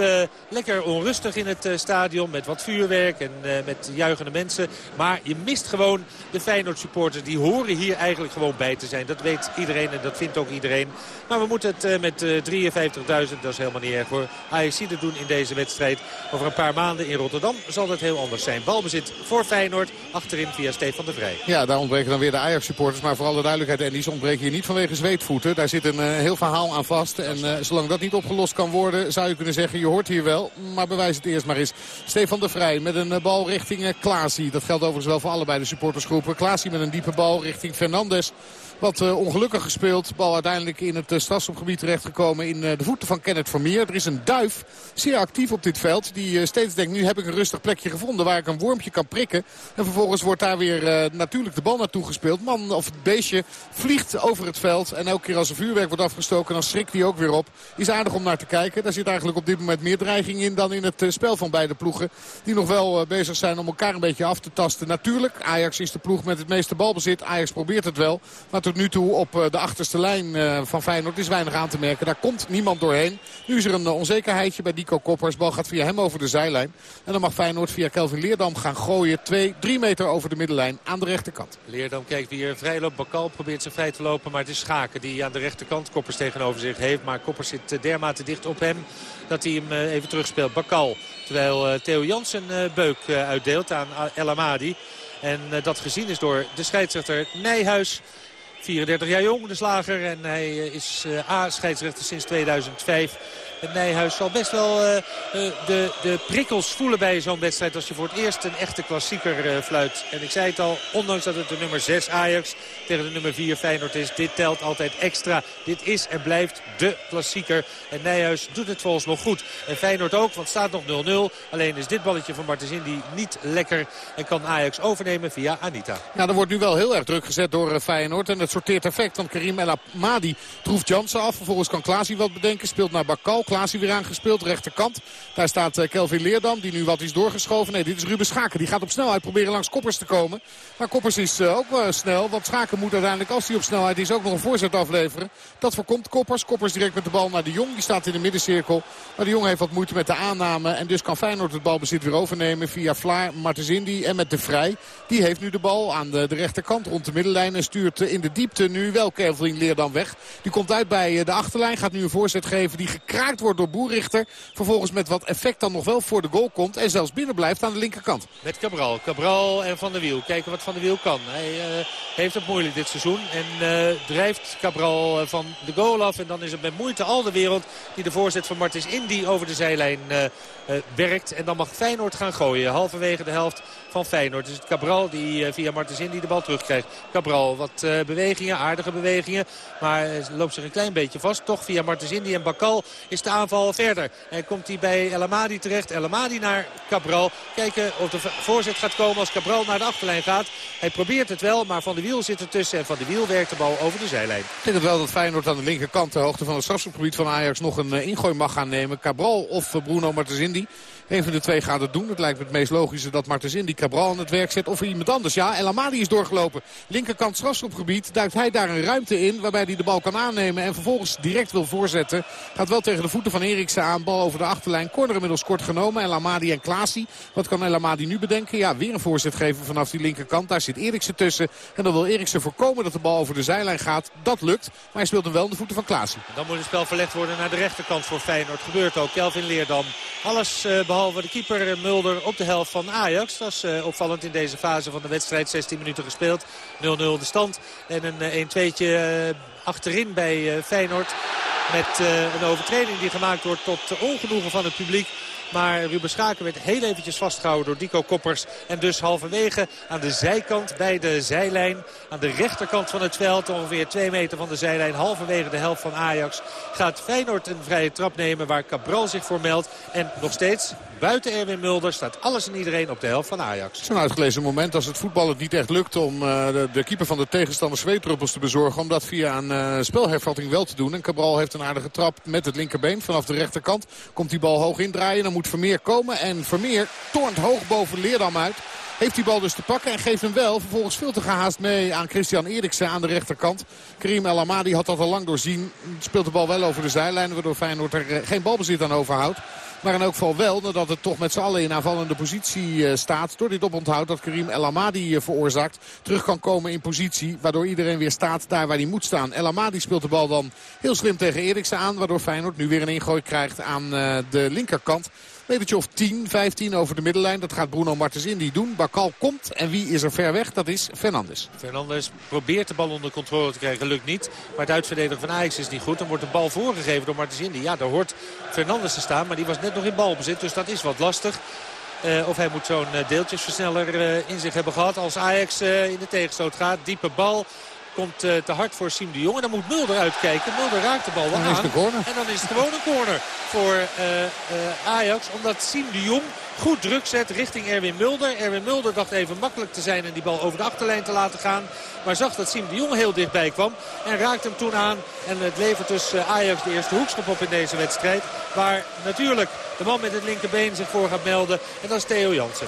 Speaker 21: lekker onrustig in het stadion met wat vuurwerk en met juichende mensen. Maar je mist gewoon de Feyenoord supporters. Die horen hier eigenlijk gewoon bij te zijn. Dat weet iedereen en dat vindt ook iedereen. Maar we moeten het met 53.000, dat is helemaal niet erg voor AFC te doen in deze wedstrijd. Over een paar maanden in Rotterdam zal dat heel anders zijn. Balbezit voor Feyenoord. Achterin via Stefan de Vrij.
Speaker 11: Ja, daar ontbreken dan weer de Ajax-supporters. Maar vooral de duidelijkheid, en die ontbreken hier niet vanwege zweetvoeten. Daar zit een uh, heel verhaal aan vast. En uh, zolang dat niet opgelost kan worden, zou je kunnen zeggen, je hoort hier wel. Maar bewijs het eerst maar eens. Stefan de Vrij met een uh, bal richting Klaasie. Dat geldt overigens wel voor allebei de supportersgroepen. Klaasie met een diepe bal richting Fernandes. Wat uh, ongelukkig gespeeld. Bal uiteindelijk in het uh, strafschopgebied terechtgekomen in uh, de voeten van Kenneth Vermeer. Er is een duif, zeer actief op dit veld. Die steeds denkt, nu heb ik een rustig plekje gevonden waar ik een wormpje kan prikken. En vervolgens wordt daar weer natuurlijk de bal naartoe gespeeld. Man of het beestje vliegt over het veld. En elke keer als er vuurwerk wordt afgestoken, dan schrikt hij ook weer op. Is aardig om naar te kijken. Daar zit eigenlijk op dit moment meer dreiging in dan in het spel van beide ploegen. Die nog wel bezig zijn om elkaar een beetje af te tasten. Natuurlijk, Ajax is de ploeg met het meeste balbezit. Ajax probeert het wel. Maar tot nu toe op eh, de achterste lijn eh, van Feyenoord is weinig aan te merken. Daar komt niemand doorheen. Nu is er een eh, onzekerheidje bij Dico Koppers. Bal gaat via hem over de zijlijn. En dan mag Feyenoord via Kelvin Leerdam gaan gooien. Twee, drie meter over de middenlijn aan de rechterkant.
Speaker 21: Leerdam kijkt wie er vrij loopt. Bakal probeert zich vrij te lopen. Maar het is Schaken die aan de rechterkant Koppers tegenover zich heeft. Maar Koppers zit dermate dicht op hem dat hij hem even terugspeelt. Bakal. Terwijl Theo Jansen beuk uitdeelt aan El Amadi. En dat gezien is door de scheidsrechter Nijhuis. 34 jaar jong, de slager. En hij eh, is eh, A-scheidsrechter sinds 2005. En Nijhuis zal best wel uh, de, de prikkels voelen bij zo'n wedstrijd... als je voor het eerst een echte klassieker uh, fluit. En ik zei het al, ondanks dat het de nummer 6 Ajax tegen de nummer 4 Feyenoord is... dit telt altijd extra. Dit is en blijft de klassieker. En Nijhuis doet het volgens nog goed. En Feyenoord ook, want staat nog 0-0. Alleen is dit balletje van Martens Indy niet lekker. En kan Ajax overnemen via Anita.
Speaker 11: Ja, er wordt nu wel heel erg druk gezet door Feyenoord. En het sorteert effect, want Karim El Amadi troeft Jansen af. Vervolgens kan Klaasie wat bedenken, speelt naar Bakal. Weer aangespeeld, rechterkant. Daar staat uh, Kelvin Leerdam, die nu wat is doorgeschoven. Nee, dit is Ruben Schaken. Die gaat op snelheid proberen langs Koppers te komen. Maar Koppers is uh, ook uh, snel, want Schaken moet uiteindelijk, als hij op snelheid is, ook nog een voorzet afleveren. Dat voorkomt Koppers. Koppers direct met de bal naar de Jong. Die staat in de middencirkel. Maar de Jong heeft wat moeite met de aanname. En dus kan Feyenoord het balbezit weer overnemen via Vlaar, Martens Indy en met de Vrij. Die heeft nu de bal aan de, de rechterkant rond de middenlijn. En stuurt in de diepte nu wel Kelvin Leerdam weg. Die komt uit bij de achterlijn. Gaat nu een voorzet geven die gekraakt wordt door Boerichter. Vervolgens met wat effect dan nog wel voor de goal komt. En zelfs binnen blijft aan de linkerkant.
Speaker 21: Met Cabral. Cabral en Van der Wiel. Kijken wat Van der Wiel kan. Hij uh, heeft het moeilijk dit seizoen. En uh, drijft Cabral eh, van de goal af. En dan is het met moeite al de wereld die de voorzet van Martins Indy over de zijlijn uh, werkt. En dan mag Feyenoord gaan gooien. Halverwege de helft van Feyenoord. Dus het Cabral die via Martens Indy de bal terugkrijgt. Cabral, wat bewegingen, aardige bewegingen. Maar loopt zich een klein beetje vast. Toch via Martens Indy en Bakal is de aanval verder. En komt hij bij El Amadi terecht. El Amadi naar Cabral. Kijken of de voorzet gaat komen als Cabral naar de achterlijn gaat. Hij probeert het wel, maar Van de Wiel zit ertussen. En Van de Wiel werkt de bal over de zijlijn.
Speaker 11: Ik denk wel dat Feyenoord aan de linkerkant, ter hoogte van het strafschopgebied van Ajax, nog een ingooi mag gaan nemen. Cabral of Bruno Martensindi. Een van de twee gaat het doen. Het lijkt me het meest logische dat Martens Indy Cabral aan het werk zet. Of iemand anders. Ja, El Amadi is doorgelopen. Linkerkant strafschopgebied. Duikt hij daar een ruimte in waarbij hij de bal kan aannemen. En vervolgens direct wil voorzetten. Gaat wel tegen de voeten van Eriksen aan. Bal over de achterlijn. Corner inmiddels kort genomen. El Amadi en Klaasie. Wat kan El Amadi nu bedenken? Ja, weer een voorzet geven vanaf die linkerkant. Daar zit Eriksen tussen. En dan wil Eriksen voorkomen dat de bal over de zijlijn gaat. Dat lukt. Maar hij speelt hem wel in de voeten van Klaasie.
Speaker 21: Dan moet het spel verlegd worden naar de rechterkant voor Feyenoord. Gebeurt ook. Kelvin Leerdam. Alles uh, behalve de keeper Mulder op de helft van Ajax. Dat is uh, opvallend in deze fase van de wedstrijd. 16 minuten gespeeld. 0-0 de stand. En een 1-2'tje uh, achterin bij Feyenoord. Met een overtreding die gemaakt wordt tot ongenoegen van het publiek. Maar Ruben Schaken werd heel eventjes vastgehouden door Dico Koppers. En dus halverwege aan de zijkant bij de zijlijn. Aan de rechterkant van het veld. Ongeveer twee meter van de zijlijn. Halverwege de helft van Ajax. Gaat Feyenoord een vrije trap nemen waar Cabral zich voor meldt. En nog steeds buiten Erwin Mulder staat alles en iedereen op de helft van Ajax.
Speaker 11: Zo'n uitgelezen moment als het voetbal het niet echt lukt om uh, de, keeper van de tegenstander zweetruppels te bezorgen. Om dat via een uh, spelhervatting wel te doen. En Cabral heeft een aardige trap met het linkerbeen vanaf de rechterkant. Komt die bal hoog indraaien. Dan moet Vermeer komen. En Vermeer toont hoog boven Leerdam uit. Heeft die bal dus te pakken en geeft hem wel vervolgens veel te gehaast mee aan Christian Eriksen aan de rechterkant. Karim El Amadi had dat al lang doorzien. Speelt de bal wel over de zijlijn waardoor Feyenoord er eh, geen balbezit aan overhoudt. Maar in elk geval wel, nadat het toch met z'n allen in aanvallende positie staat. Door dit oponthoud dat Karim El Amadi veroorzaakt. Terug kan komen in positie. Waardoor iedereen weer staat daar waar hij moet staan. El Amadi speelt de bal dan heel slim tegen Eriksen aan. Waardoor Feyenoord nu weer een ingooi krijgt aan de linkerkant. Metertje of 10, 15 over de middenlijn. Dat gaat Bruno Martens Indy doen. Bakal komt. En wie is er ver weg? Dat is Fernandes.
Speaker 21: Fernandes probeert de bal onder controle te krijgen. Lukt niet. Maar het uitverdedigen van Ajax is niet goed. Dan wordt de bal voorgegeven door Martens Indy. Ja, daar hoort Fernandes te staan. Maar die was net nog in balbezit. Dus dat is wat lastig. Uh, of hij moet zo'n uh, deeltjesversneller uh, in zich hebben gehad als Ajax in de tegenstoot gaat. Diepe bal komt te hard voor Siem de Jong. En dan moet Mulder uitkijken. Mulder raakt de bal wel aan. En dan is het gewoon een corner voor Ajax. Omdat Siem de Jong goed druk zet richting Erwin Mulder. Erwin Mulder dacht even makkelijk te zijn en die bal over de achterlijn te laten gaan. Maar zag dat Siem de Jong heel dichtbij kwam. En raakte hem toen aan. En het levert dus Ajax de eerste hoekschop op in deze wedstrijd. Waar natuurlijk de man met het linkerbeen zich voor gaat melden. En dat is Theo Jansen.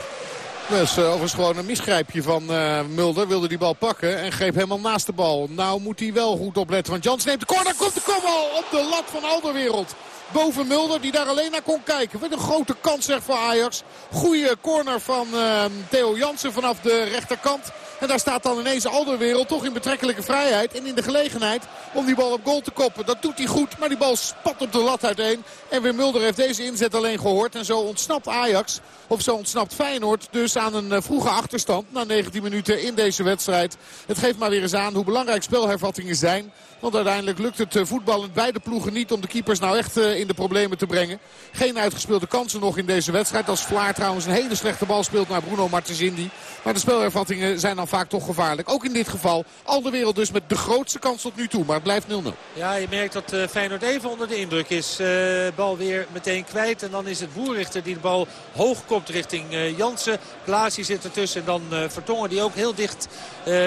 Speaker 11: Is uh, overigens gewoon een misgrijpje van uh, Mulder. Wilde die bal pakken en greep helemaal naast de bal. Nou moet hij wel goed opletten. Want Jans neemt de corner. Komt de kopbal op de lat van Alderwereld. Boven Mulder die daar alleen naar kon kijken. Wat een grote kans zeg voor Ajax. Goeie corner van uh, Theo Jansen vanaf de rechterkant. En daar staat dan ineens Alderwereld toch in betrekkelijke vrijheid. En in de gelegenheid om die bal op goal te koppen. Dat doet hij goed, maar die bal spat op de lat uiteen. En weer Mulder heeft deze inzet alleen gehoord. En zo ontsnapt Ajax, of zo ontsnapt Feyenoord dus aan een vroege achterstand. Na 19 minuten in deze wedstrijd. Het geeft maar weer eens aan hoe belangrijk spelhervattingen zijn. Want uiteindelijk lukt het voetballend beide ploegen niet om de keepers nou echt in de problemen te brengen. Geen uitgespeelde kansen nog in deze wedstrijd. Als Vlaar trouwens een hele slechte bal speelt naar Bruno Martensindi. Maar de spelhervattingen zijn dan vaak toch gevaarlijk. Ook in dit geval al de wereld dus met de grootste kans tot nu toe. Maar het blijft 0-0.
Speaker 21: Ja, je merkt dat uh, Feyenoord even onder de indruk is. Uh, bal weer meteen kwijt. En dan is het Boerrichter die de bal hoog kopt richting uh, Jansen. Klaasie zit ertussen. En dan Vertongen die ook heel dicht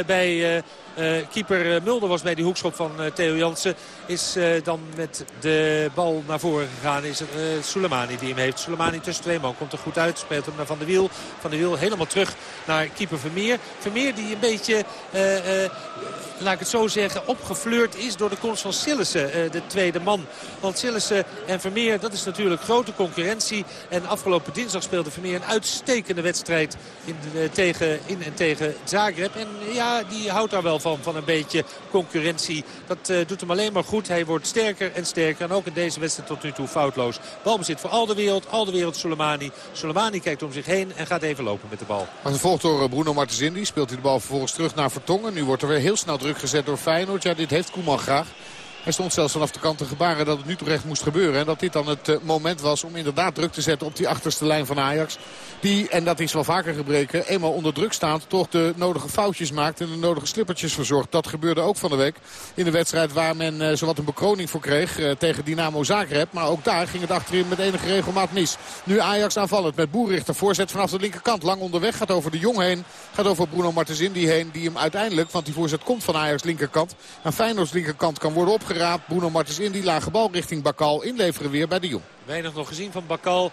Speaker 21: bij... Uh, keeper Mulder was bij die hoekschop van uh, Theo Jansen. Is dan met de bal naar voren gegaan. Is het Soleimani die hem heeft. Soleimani tussen twee man. Komt er goed uit. Speelt hem naar Van de Wiel. Van de Wiel helemaal terug naar keeper Vermeer. Vermeer die een beetje, laat ik het zo zeggen, opgefleurd is door de komst van Sillissen. de tweede man. Want Sillissen en Vermeer, dat is natuurlijk grote concurrentie. En afgelopen dinsdag speelde Vermeer een uitstekende wedstrijd in, tegen, in en tegen Zagreb. En ja, die houdt daar wel van, van een beetje concurrentie. Dat uh, doet hem alleen maar goed. Hij wordt sterker en sterker. En ook in deze wedstrijd tot nu toe foutloos. Balbezit voor al de wereld. Al de wereld Soleimani. Soleimani kijkt om zich heen en gaat even lopen met de bal.
Speaker 11: Maar gevolgd door Bruno Martensindi. Speelt hij de bal vervolgens terug naar Vertongen. Nu wordt er weer heel snel druk gezet door Feyenoord. Ja, dit heeft Koeman graag. Hij stond zelfs vanaf de kant te gebaren dat het nu toch echt moest gebeuren. En dat dit dan het uh, moment was om inderdaad druk te zetten op die achterste lijn van Ajax. Die, en dat is wel vaker gebreken, eenmaal onder druk staand toch de nodige foutjes maakt en de nodige slippertjes verzorgt. Dat gebeurde ook van de week in de wedstrijd waar men uh, zowat een bekroning voor kreeg uh, tegen Dynamo Zagreb. Maar ook daar ging het achterin met enige regelmaat mis. Nu Ajax aanvallend met Boerrichter. Voorzet vanaf de linkerkant. Lang onderweg. Gaat over de Jong heen. Gaat over Bruno Martensindi heen. Die hem uiteindelijk, want die voorzet komt van Ajax linkerkant. Aan Feyenoord's linkerkant kan worden opgeraapt. Bruno Martensindi lage bal richting Bakal. Inleveren weer bij de Jong.
Speaker 21: Weinig nog gezien van Bakal.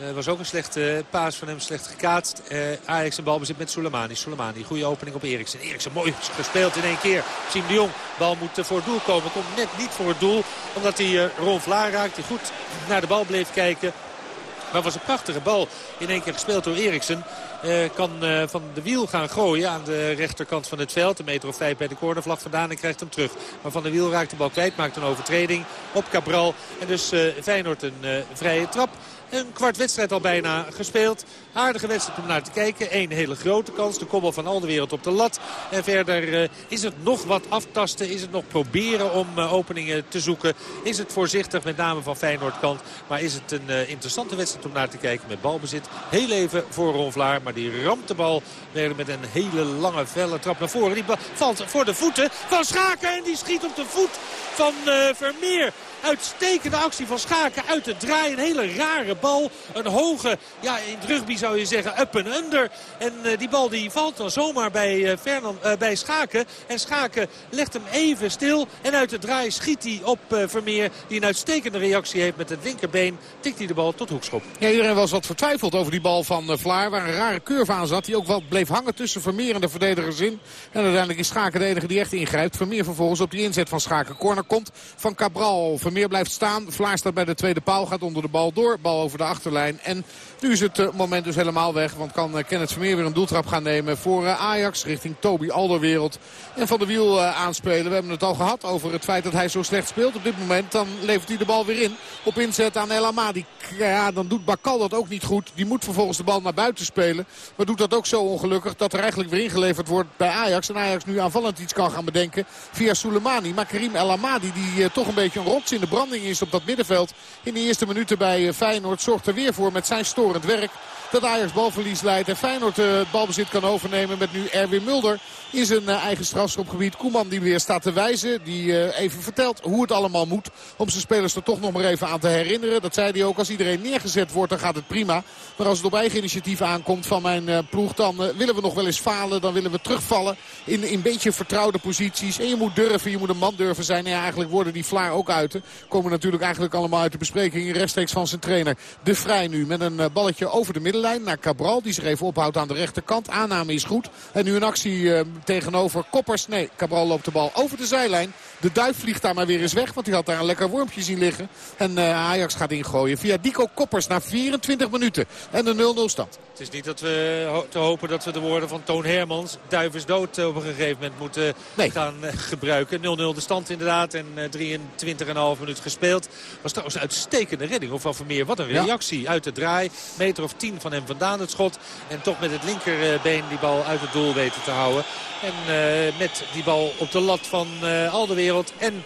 Speaker 21: Uh, was ook een slechte paas van hem, slecht gekaatst. Uh, Ajax een balbezit met Soleimani. Soleimani, goede opening op Eriksen. Eriksen mooi gespeeld in één keer. Siem de Jong, bal moet uh, voor het doel komen. Komt net niet voor het doel, omdat hij Ron Vlaar raakt. Die goed naar de bal bleef kijken. Maar was een prachtige bal. In één keer gespeeld door Eriksen. Uh, kan uh, van de wiel gaan gooien aan de rechterkant van het veld. Een meter of vijf bij de cornervlag vandaan en krijgt hem terug. Maar van de wiel raakt de bal kwijt. Maakt een overtreding op Cabral. En dus uh, Feyenoord een vrije trap. Een kwart wedstrijd al bijna gespeeld. Aardige wedstrijd om naar te kijken. Eén hele grote kans. De kobbel van al de wereld op de lat. En verder uh, is het nog wat aftasten. Is het nog proberen om uh, openingen te zoeken. Is het voorzichtig met name van Feyenoord kant. Maar is het een uh, interessante wedstrijd om naar te kijken met balbezit. Heel even voor Ron Vlaar. Maar die ramt de bal weer met een hele lange felle trap naar voren. Die valt voor de voeten van Schaken. En die schiet op de voet van Vermeer. Uitstekende actie van Schaken uit het draaien. Een hele rare bal. Een hoge, ja in rugby zou je zeggen, up en under. En uh, die bal die valt dan zomaar bij, uh, Fernand, uh, bij Schaken. En Schaken legt hem even stil. En uit het draai schiet hij op Vermeer. Die een uitstekende reactie heeft met het linkerbeen. Tikt hij de bal tot hoekschop.
Speaker 11: Ja, iedereen was wat vertwijfeld over die bal van Vlaar. Waar een rare curve aan zat. Die ook wel bleef hangen tussen Vermeer en de verdedigers in. En uiteindelijk is Schaken de enige die echt ingrijpt. Vermeer vervolgens op die inzet van Schaken. Corner komt van Cabral. Vermeer blijft staan. Vlaar staat bij de tweede paal. Gaat onder de bal door. Bal over de achterlijn. En nu is het uh, moment dus helemaal weg. Want kan uh, Kenneth Vermeer weer een doeltrap gaan nemen voor uh, Ajax. Richting Toby Alderwereld. En Van de Wiel aanspelen. We hebben het al gehad over het feit dat hij zo slecht speelt. Op dit moment dan levert hij de bal weer in. Op inzet aan El Amadi. Ja, dan doet Bakal dat ook niet goed. Die moet vervolgens de bal naar buiten spelen. Maar doet dat ook zo ongelukkig dat er eigenlijk weer ingeleverd wordt bij Ajax. En Ajax nu aanvallend iets kan gaan bedenken via Soleimani. Maar Karim El Amadi die toch een beetje een rots in de branding is op dat middenveld. In de eerste minuten bij Feyenoord zorgt er weer voor met zijn storend werk dat Ajax balverlies leidt. En Feyenoord het balbezit kan overnemen met nu Erwin Mulder in zijn eigen strafschopgebied. Koeman die weer staat te wijzen. Die even vertelt hoe het allemaal moet. Om zijn spelers er toch nog maar even aan te herinneren. Dat zei hij ook. Als iedereen neergezet wordt dan gaat het prima. Maar als het op eigen initiatief aankomt van mijn ploeg. Dan willen we nog wel eens falen. Dan willen we terugvallen in, een beetje vertrouwde posities. En je moet durven. Je moet een man durven zijn. En ja, eigenlijk worden die Vlaar ook uit. Komen natuurlijk eigenlijk allemaal uit de bespreking. Rechtstreeks van zijn trainer. De Vrij nu met een balletje over de middenlijn naar Cabral. Die zich even ophoudt aan de rechterkant. Aanname is goed. En nu een actie tegenover Koppers. Nee, Cabral loopt de bal over de zijlijn. De duif vliegt daar maar weer eens weg. Want hij had daar een lekker wormpje zien liggen. En uh, Ajax gaat ingooien via Dico Koppers na 24 minuten. En de 0-0 stand.
Speaker 21: Het is niet dat we te hopen dat we de woorden van Toon Hermans... duif is dood op een gegeven moment moeten nee. gaan uh, gebruiken. 0-0 de stand inderdaad en uh, 23,5 minuut gespeeld. Was trouwens een uitstekende redding of van Vermeer. Wat een reactie ja. uit de draai. Meter of 10 van hem vandaan het schot. En toch met het linkerbeen die bal uit het doel weten te houden. En uh, met die bal op de lat van uh, al de wereld. En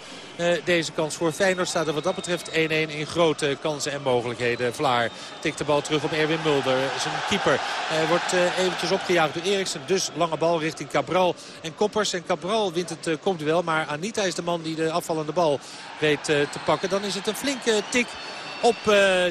Speaker 21: deze kans voor Feyenoord staat er wat dat betreft 1-1 in grote kansen en mogelijkheden. Vlaar tikt de bal terug op Erwin Mulder. Zijn keeper uh, wordt uh, eventjes opgejaagd door Eriksen. Dus lange bal richting Cabral en Koppers. En Cabral wint het komt wel. Maar Anita is de man die de afvallende bal weet te pakken. Dan is het een flinke tik op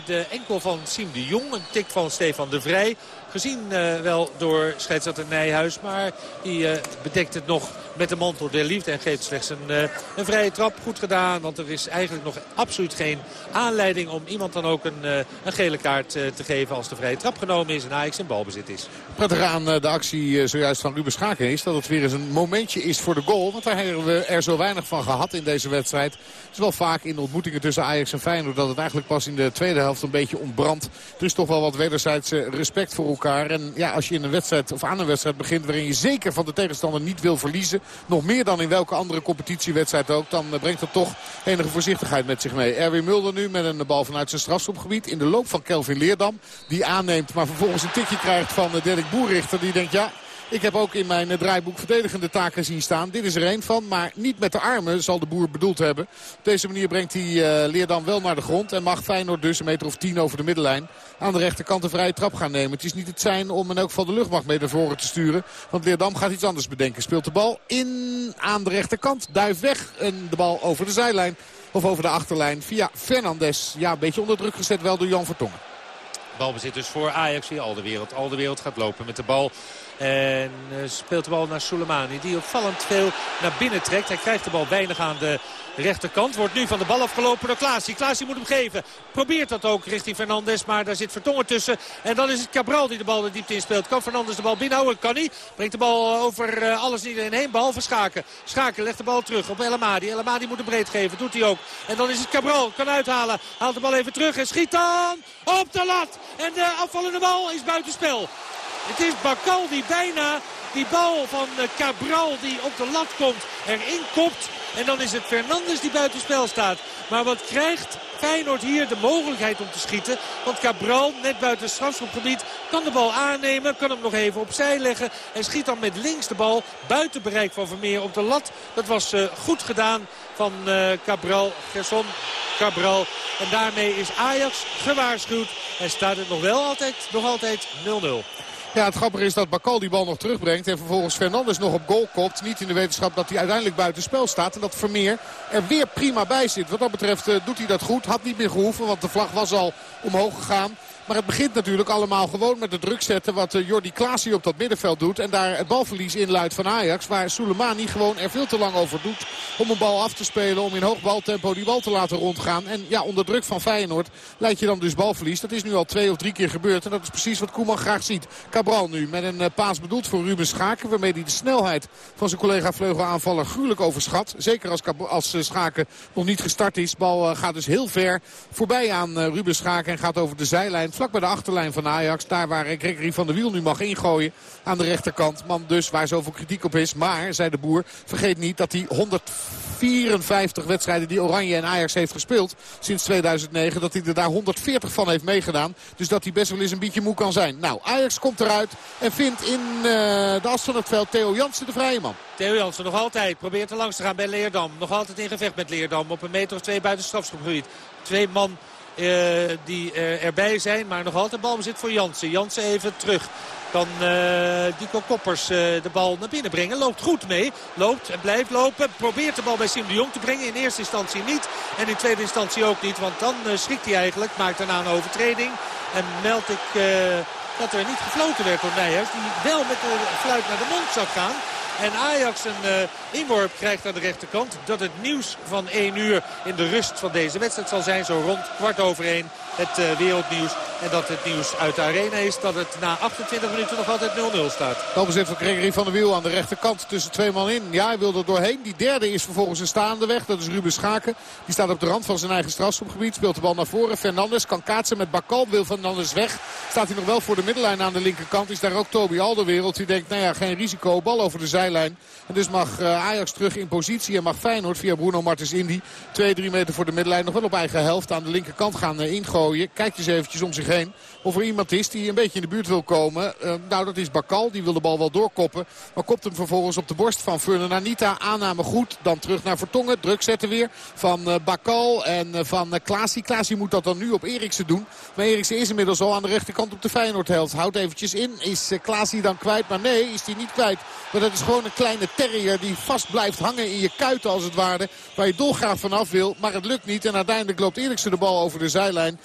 Speaker 21: de enkel van Siem de Jong. Een tik van Stefan de Vrij. Gezien uh, wel door scheidsrechter Nijhuis. Maar die uh, bedekt het nog met de mantel der liefde. En geeft slechts een, uh, een vrije trap. Goed gedaan. Want er is eigenlijk nog absoluut geen aanleiding om iemand dan ook een, een gele kaart te geven. Als de vrije trap genomen is en Ajax in balbezit is.
Speaker 11: Prettig aan de actie zojuist van Ruben Schaken is. Dat het weer eens een momentje is voor de goal. Want daar hebben we er zo weinig van gehad in deze wedstrijd. Het is wel vaak in de ontmoetingen tussen Ajax en Feyenoord. Dat het eigenlijk pas in de tweede helft een beetje ontbrandt. Er is toch wel wat wederzijds respect voor elkaar. En ja, als je in een wedstrijd of aan een wedstrijd begint waarin je zeker van de tegenstander niet wil verliezen. Nog meer dan in welke andere competitiewedstrijd ook. Dan brengt dat toch enige voorzichtigheid met zich mee. Erwin Mulder nu met een bal vanuit zijn strafschopgebied. In de loop van Kelvin Leerdam. Die aanneemt maar vervolgens een tikje krijgt van Dirk Boerrichter. Die denkt ja ik heb ook in mijn draaiboek verdedigende taken zien staan. Dit is er één van, maar niet met de armen zal de boer bedoeld hebben. Op deze manier brengt hij uh, Leerdam wel naar de grond. En mag Feyenoord dus een meter of tien over de middenlijn aan de rechterkant een vrije trap gaan nemen. Het is niet het zijn om in elk geval de luchtmacht mee naar voren te sturen. Want Leerdam gaat iets anders bedenken. Speelt de bal in aan de rechterkant. Duif weg en de bal over de zijlijn. Of over de achterlijn via Fernandes. Ja, een beetje onder druk gezet wel door Jan Vertongen.
Speaker 21: Balbezit dus voor Ajax al de wereld. Al de wereld gaat lopen met de bal. En uh, speelt de bal naar Soleimani. Die opvallend veel naar binnen trekt. Hij krijgt de bal weinig aan de rechterkant. Wordt nu van de bal afgelopen door Klaasie. Klaasie moet hem geven. Probeert dat ook richting Fernandes. Maar daar zit Vertongen tussen. En dan is het Cabral die de bal de diepte inspeelt. Kan Fernandes de bal binnenhouden? Kan hij. Brengt de bal over uh, alles iedereen heen. Behalve Schaken. Schaken legt de bal terug op El Amadi. El Amadi moet hem breed geven. Doet hij ook. En dan is het Cabral. Kan uithalen. Haalt de bal even terug. En schiet dan op de lat. En de afvallende bal is buitenspel. Het is Bakal die bijna die bal van Cabral die op de lat komt erin kopt. En dan is het Fernandes die buitenspel staat. Maar wat krijgt Feyenoord hier de mogelijkheid om te schieten? Want Cabral, net buiten het strafschopgebied, kan de bal aannemen. Kan hem nog even opzij leggen. En schiet dan met links de bal buiten bereik van Vermeer op de lat. Dat was uh, goed gedaan van uh, Cabral. Gerson Cabral. En daarmee is Ajax gewaarschuwd. En staat het nog wel altijd, nog altijd 0-0.
Speaker 11: Ja, het grappige is dat Bakal die bal nog terugbrengt. En vervolgens Fernandes nog op goal kopt. Niet in de wetenschap dat hij uiteindelijk buiten spel staat. En dat Vermeer er weer prima bij zit. Wat dat betreft uh, doet hij dat goed. Had niet meer gehoeven, want de vlag was al omhoog gegaan. Maar het begint natuurlijk allemaal gewoon met de druk zetten wat uh, Jordi Klaasie op dat middenveld doet. En daar het balverlies inluidt van Ajax. Waar Soleimani gewoon er veel te lang over doet om een bal af te spelen. Om in hoog baltempo die bal te laten rondgaan. En ja, onder druk van Feyenoord leidt je dan dus balverlies. Dat is nu al twee of drie keer gebeurd. En dat is precies wat Koeman graag ziet. Cabral nu met een uh, paas bedoeld voor Ruben Schaken. Waarmee hij de snelheid van zijn collega vleugelaanvaller gruwelijk overschat. Zeker als, als uh, Schaken nog niet gestart is. Bal gaat dus heel ver voorbij aan Ruben Schaken. En gaat over de zijlijn vlak bij de achterlijn van Ajax. Daar waar Gregory van der Wiel nu mag ingooien aan de rechterkant. Man dus waar zoveel kritiek op is. Maar, zei de boer, vergeet niet dat hij 154 wedstrijden die Oranje en Ajax heeft gespeeld sinds 2009. Dat hij er daar 140 van heeft meegedaan. Dus dat hij best wel eens een beetje moe kan zijn. Nou, Ajax komt eruit en vindt in uh, de as van het veld Theo Jansen de vrije man.
Speaker 21: Theo Jansen nog altijd probeert er langs te gaan bij Leerdam. Nog altijd in gevecht met Leerdam op een meter of twee buiten strafschopgebied. Twee man die erbij zijn. Maar nog altijd balbezit voor Jansen. Jansen even terug. Kan uh, Dico Koppers uh, de bal naar binnen brengen. Loopt goed mee. Loopt en blijft lopen. Probeert de bal bij Sim de Jong te brengen. In eerste instantie niet. En in tweede instantie ook niet. Want dan uh, schrikt hij eigenlijk. Maakt daarna een overtreding. En meld ik dat er niet gefloten werd door Nijhuis. Die wel met de fluit naar de mond zou gaan. En Ajax een uh, inworp krijgt aan de rechterkant. Dat het nieuws van 1 uur in de rust van deze wedstrijd zal zijn. Zo rond kwart over 1 het uh, wereldnieuws. En dat het nieuws uit de arena is dat het na 28 minuten nog altijd 0-0 staat.
Speaker 11: Balbezit van Gregory van der Wiel aan de rechterkant tussen twee man in. Ja, hij wil er doorheen. Die derde is vervolgens een staande weg. Dat is Ruben Schaken. Die staat op de rand van zijn eigen strafschopgebied. Speelt de bal naar voren. Fernandes kan kaatsen met Bakal. Wil Fernandes weg. Staat hij nog wel voor de middenlijn aan de linkerkant. Is daar ook Toby Alderwereld. Die denkt, nou ja, geen risico. Bal over de zijlijn. En dus mag uh, Ajax terug in positie. En mag Feyenoord via Bruno Martens Indy. 2-3 meter voor de middenlijn. Nog wel op eigen helft aan de linkerkant gaan uh, ingooien. Kijkt eens eventjes om zich heen. Of er iemand is die een beetje in de buurt wil komen. Uh, nou, dat is Bakal. Die wil de bal wel doorkoppen. Maar kopt hem vervolgens op de borst van Furnen Anita. Aanname goed. Dan terug naar Vertongen. Druk zetten weer van uh, Bakal en uh, van Klaasie. Klaasie moet dat dan nu op Eriksen doen. Maar Eriksen is inmiddels al aan de rechterkant op de Feyenoord-helft. Houdt eventjes in. Is Klaasie dan kwijt? Maar nee, is hij niet kwijt. Maar dat is gewoon een kleine terrier die vast blijft hangen in je kuiten als het ware. Waar je dolgraag vanaf wil. Maar het lukt niet. En uiteindelijk loopt Eriksen de bal over de zijlijn.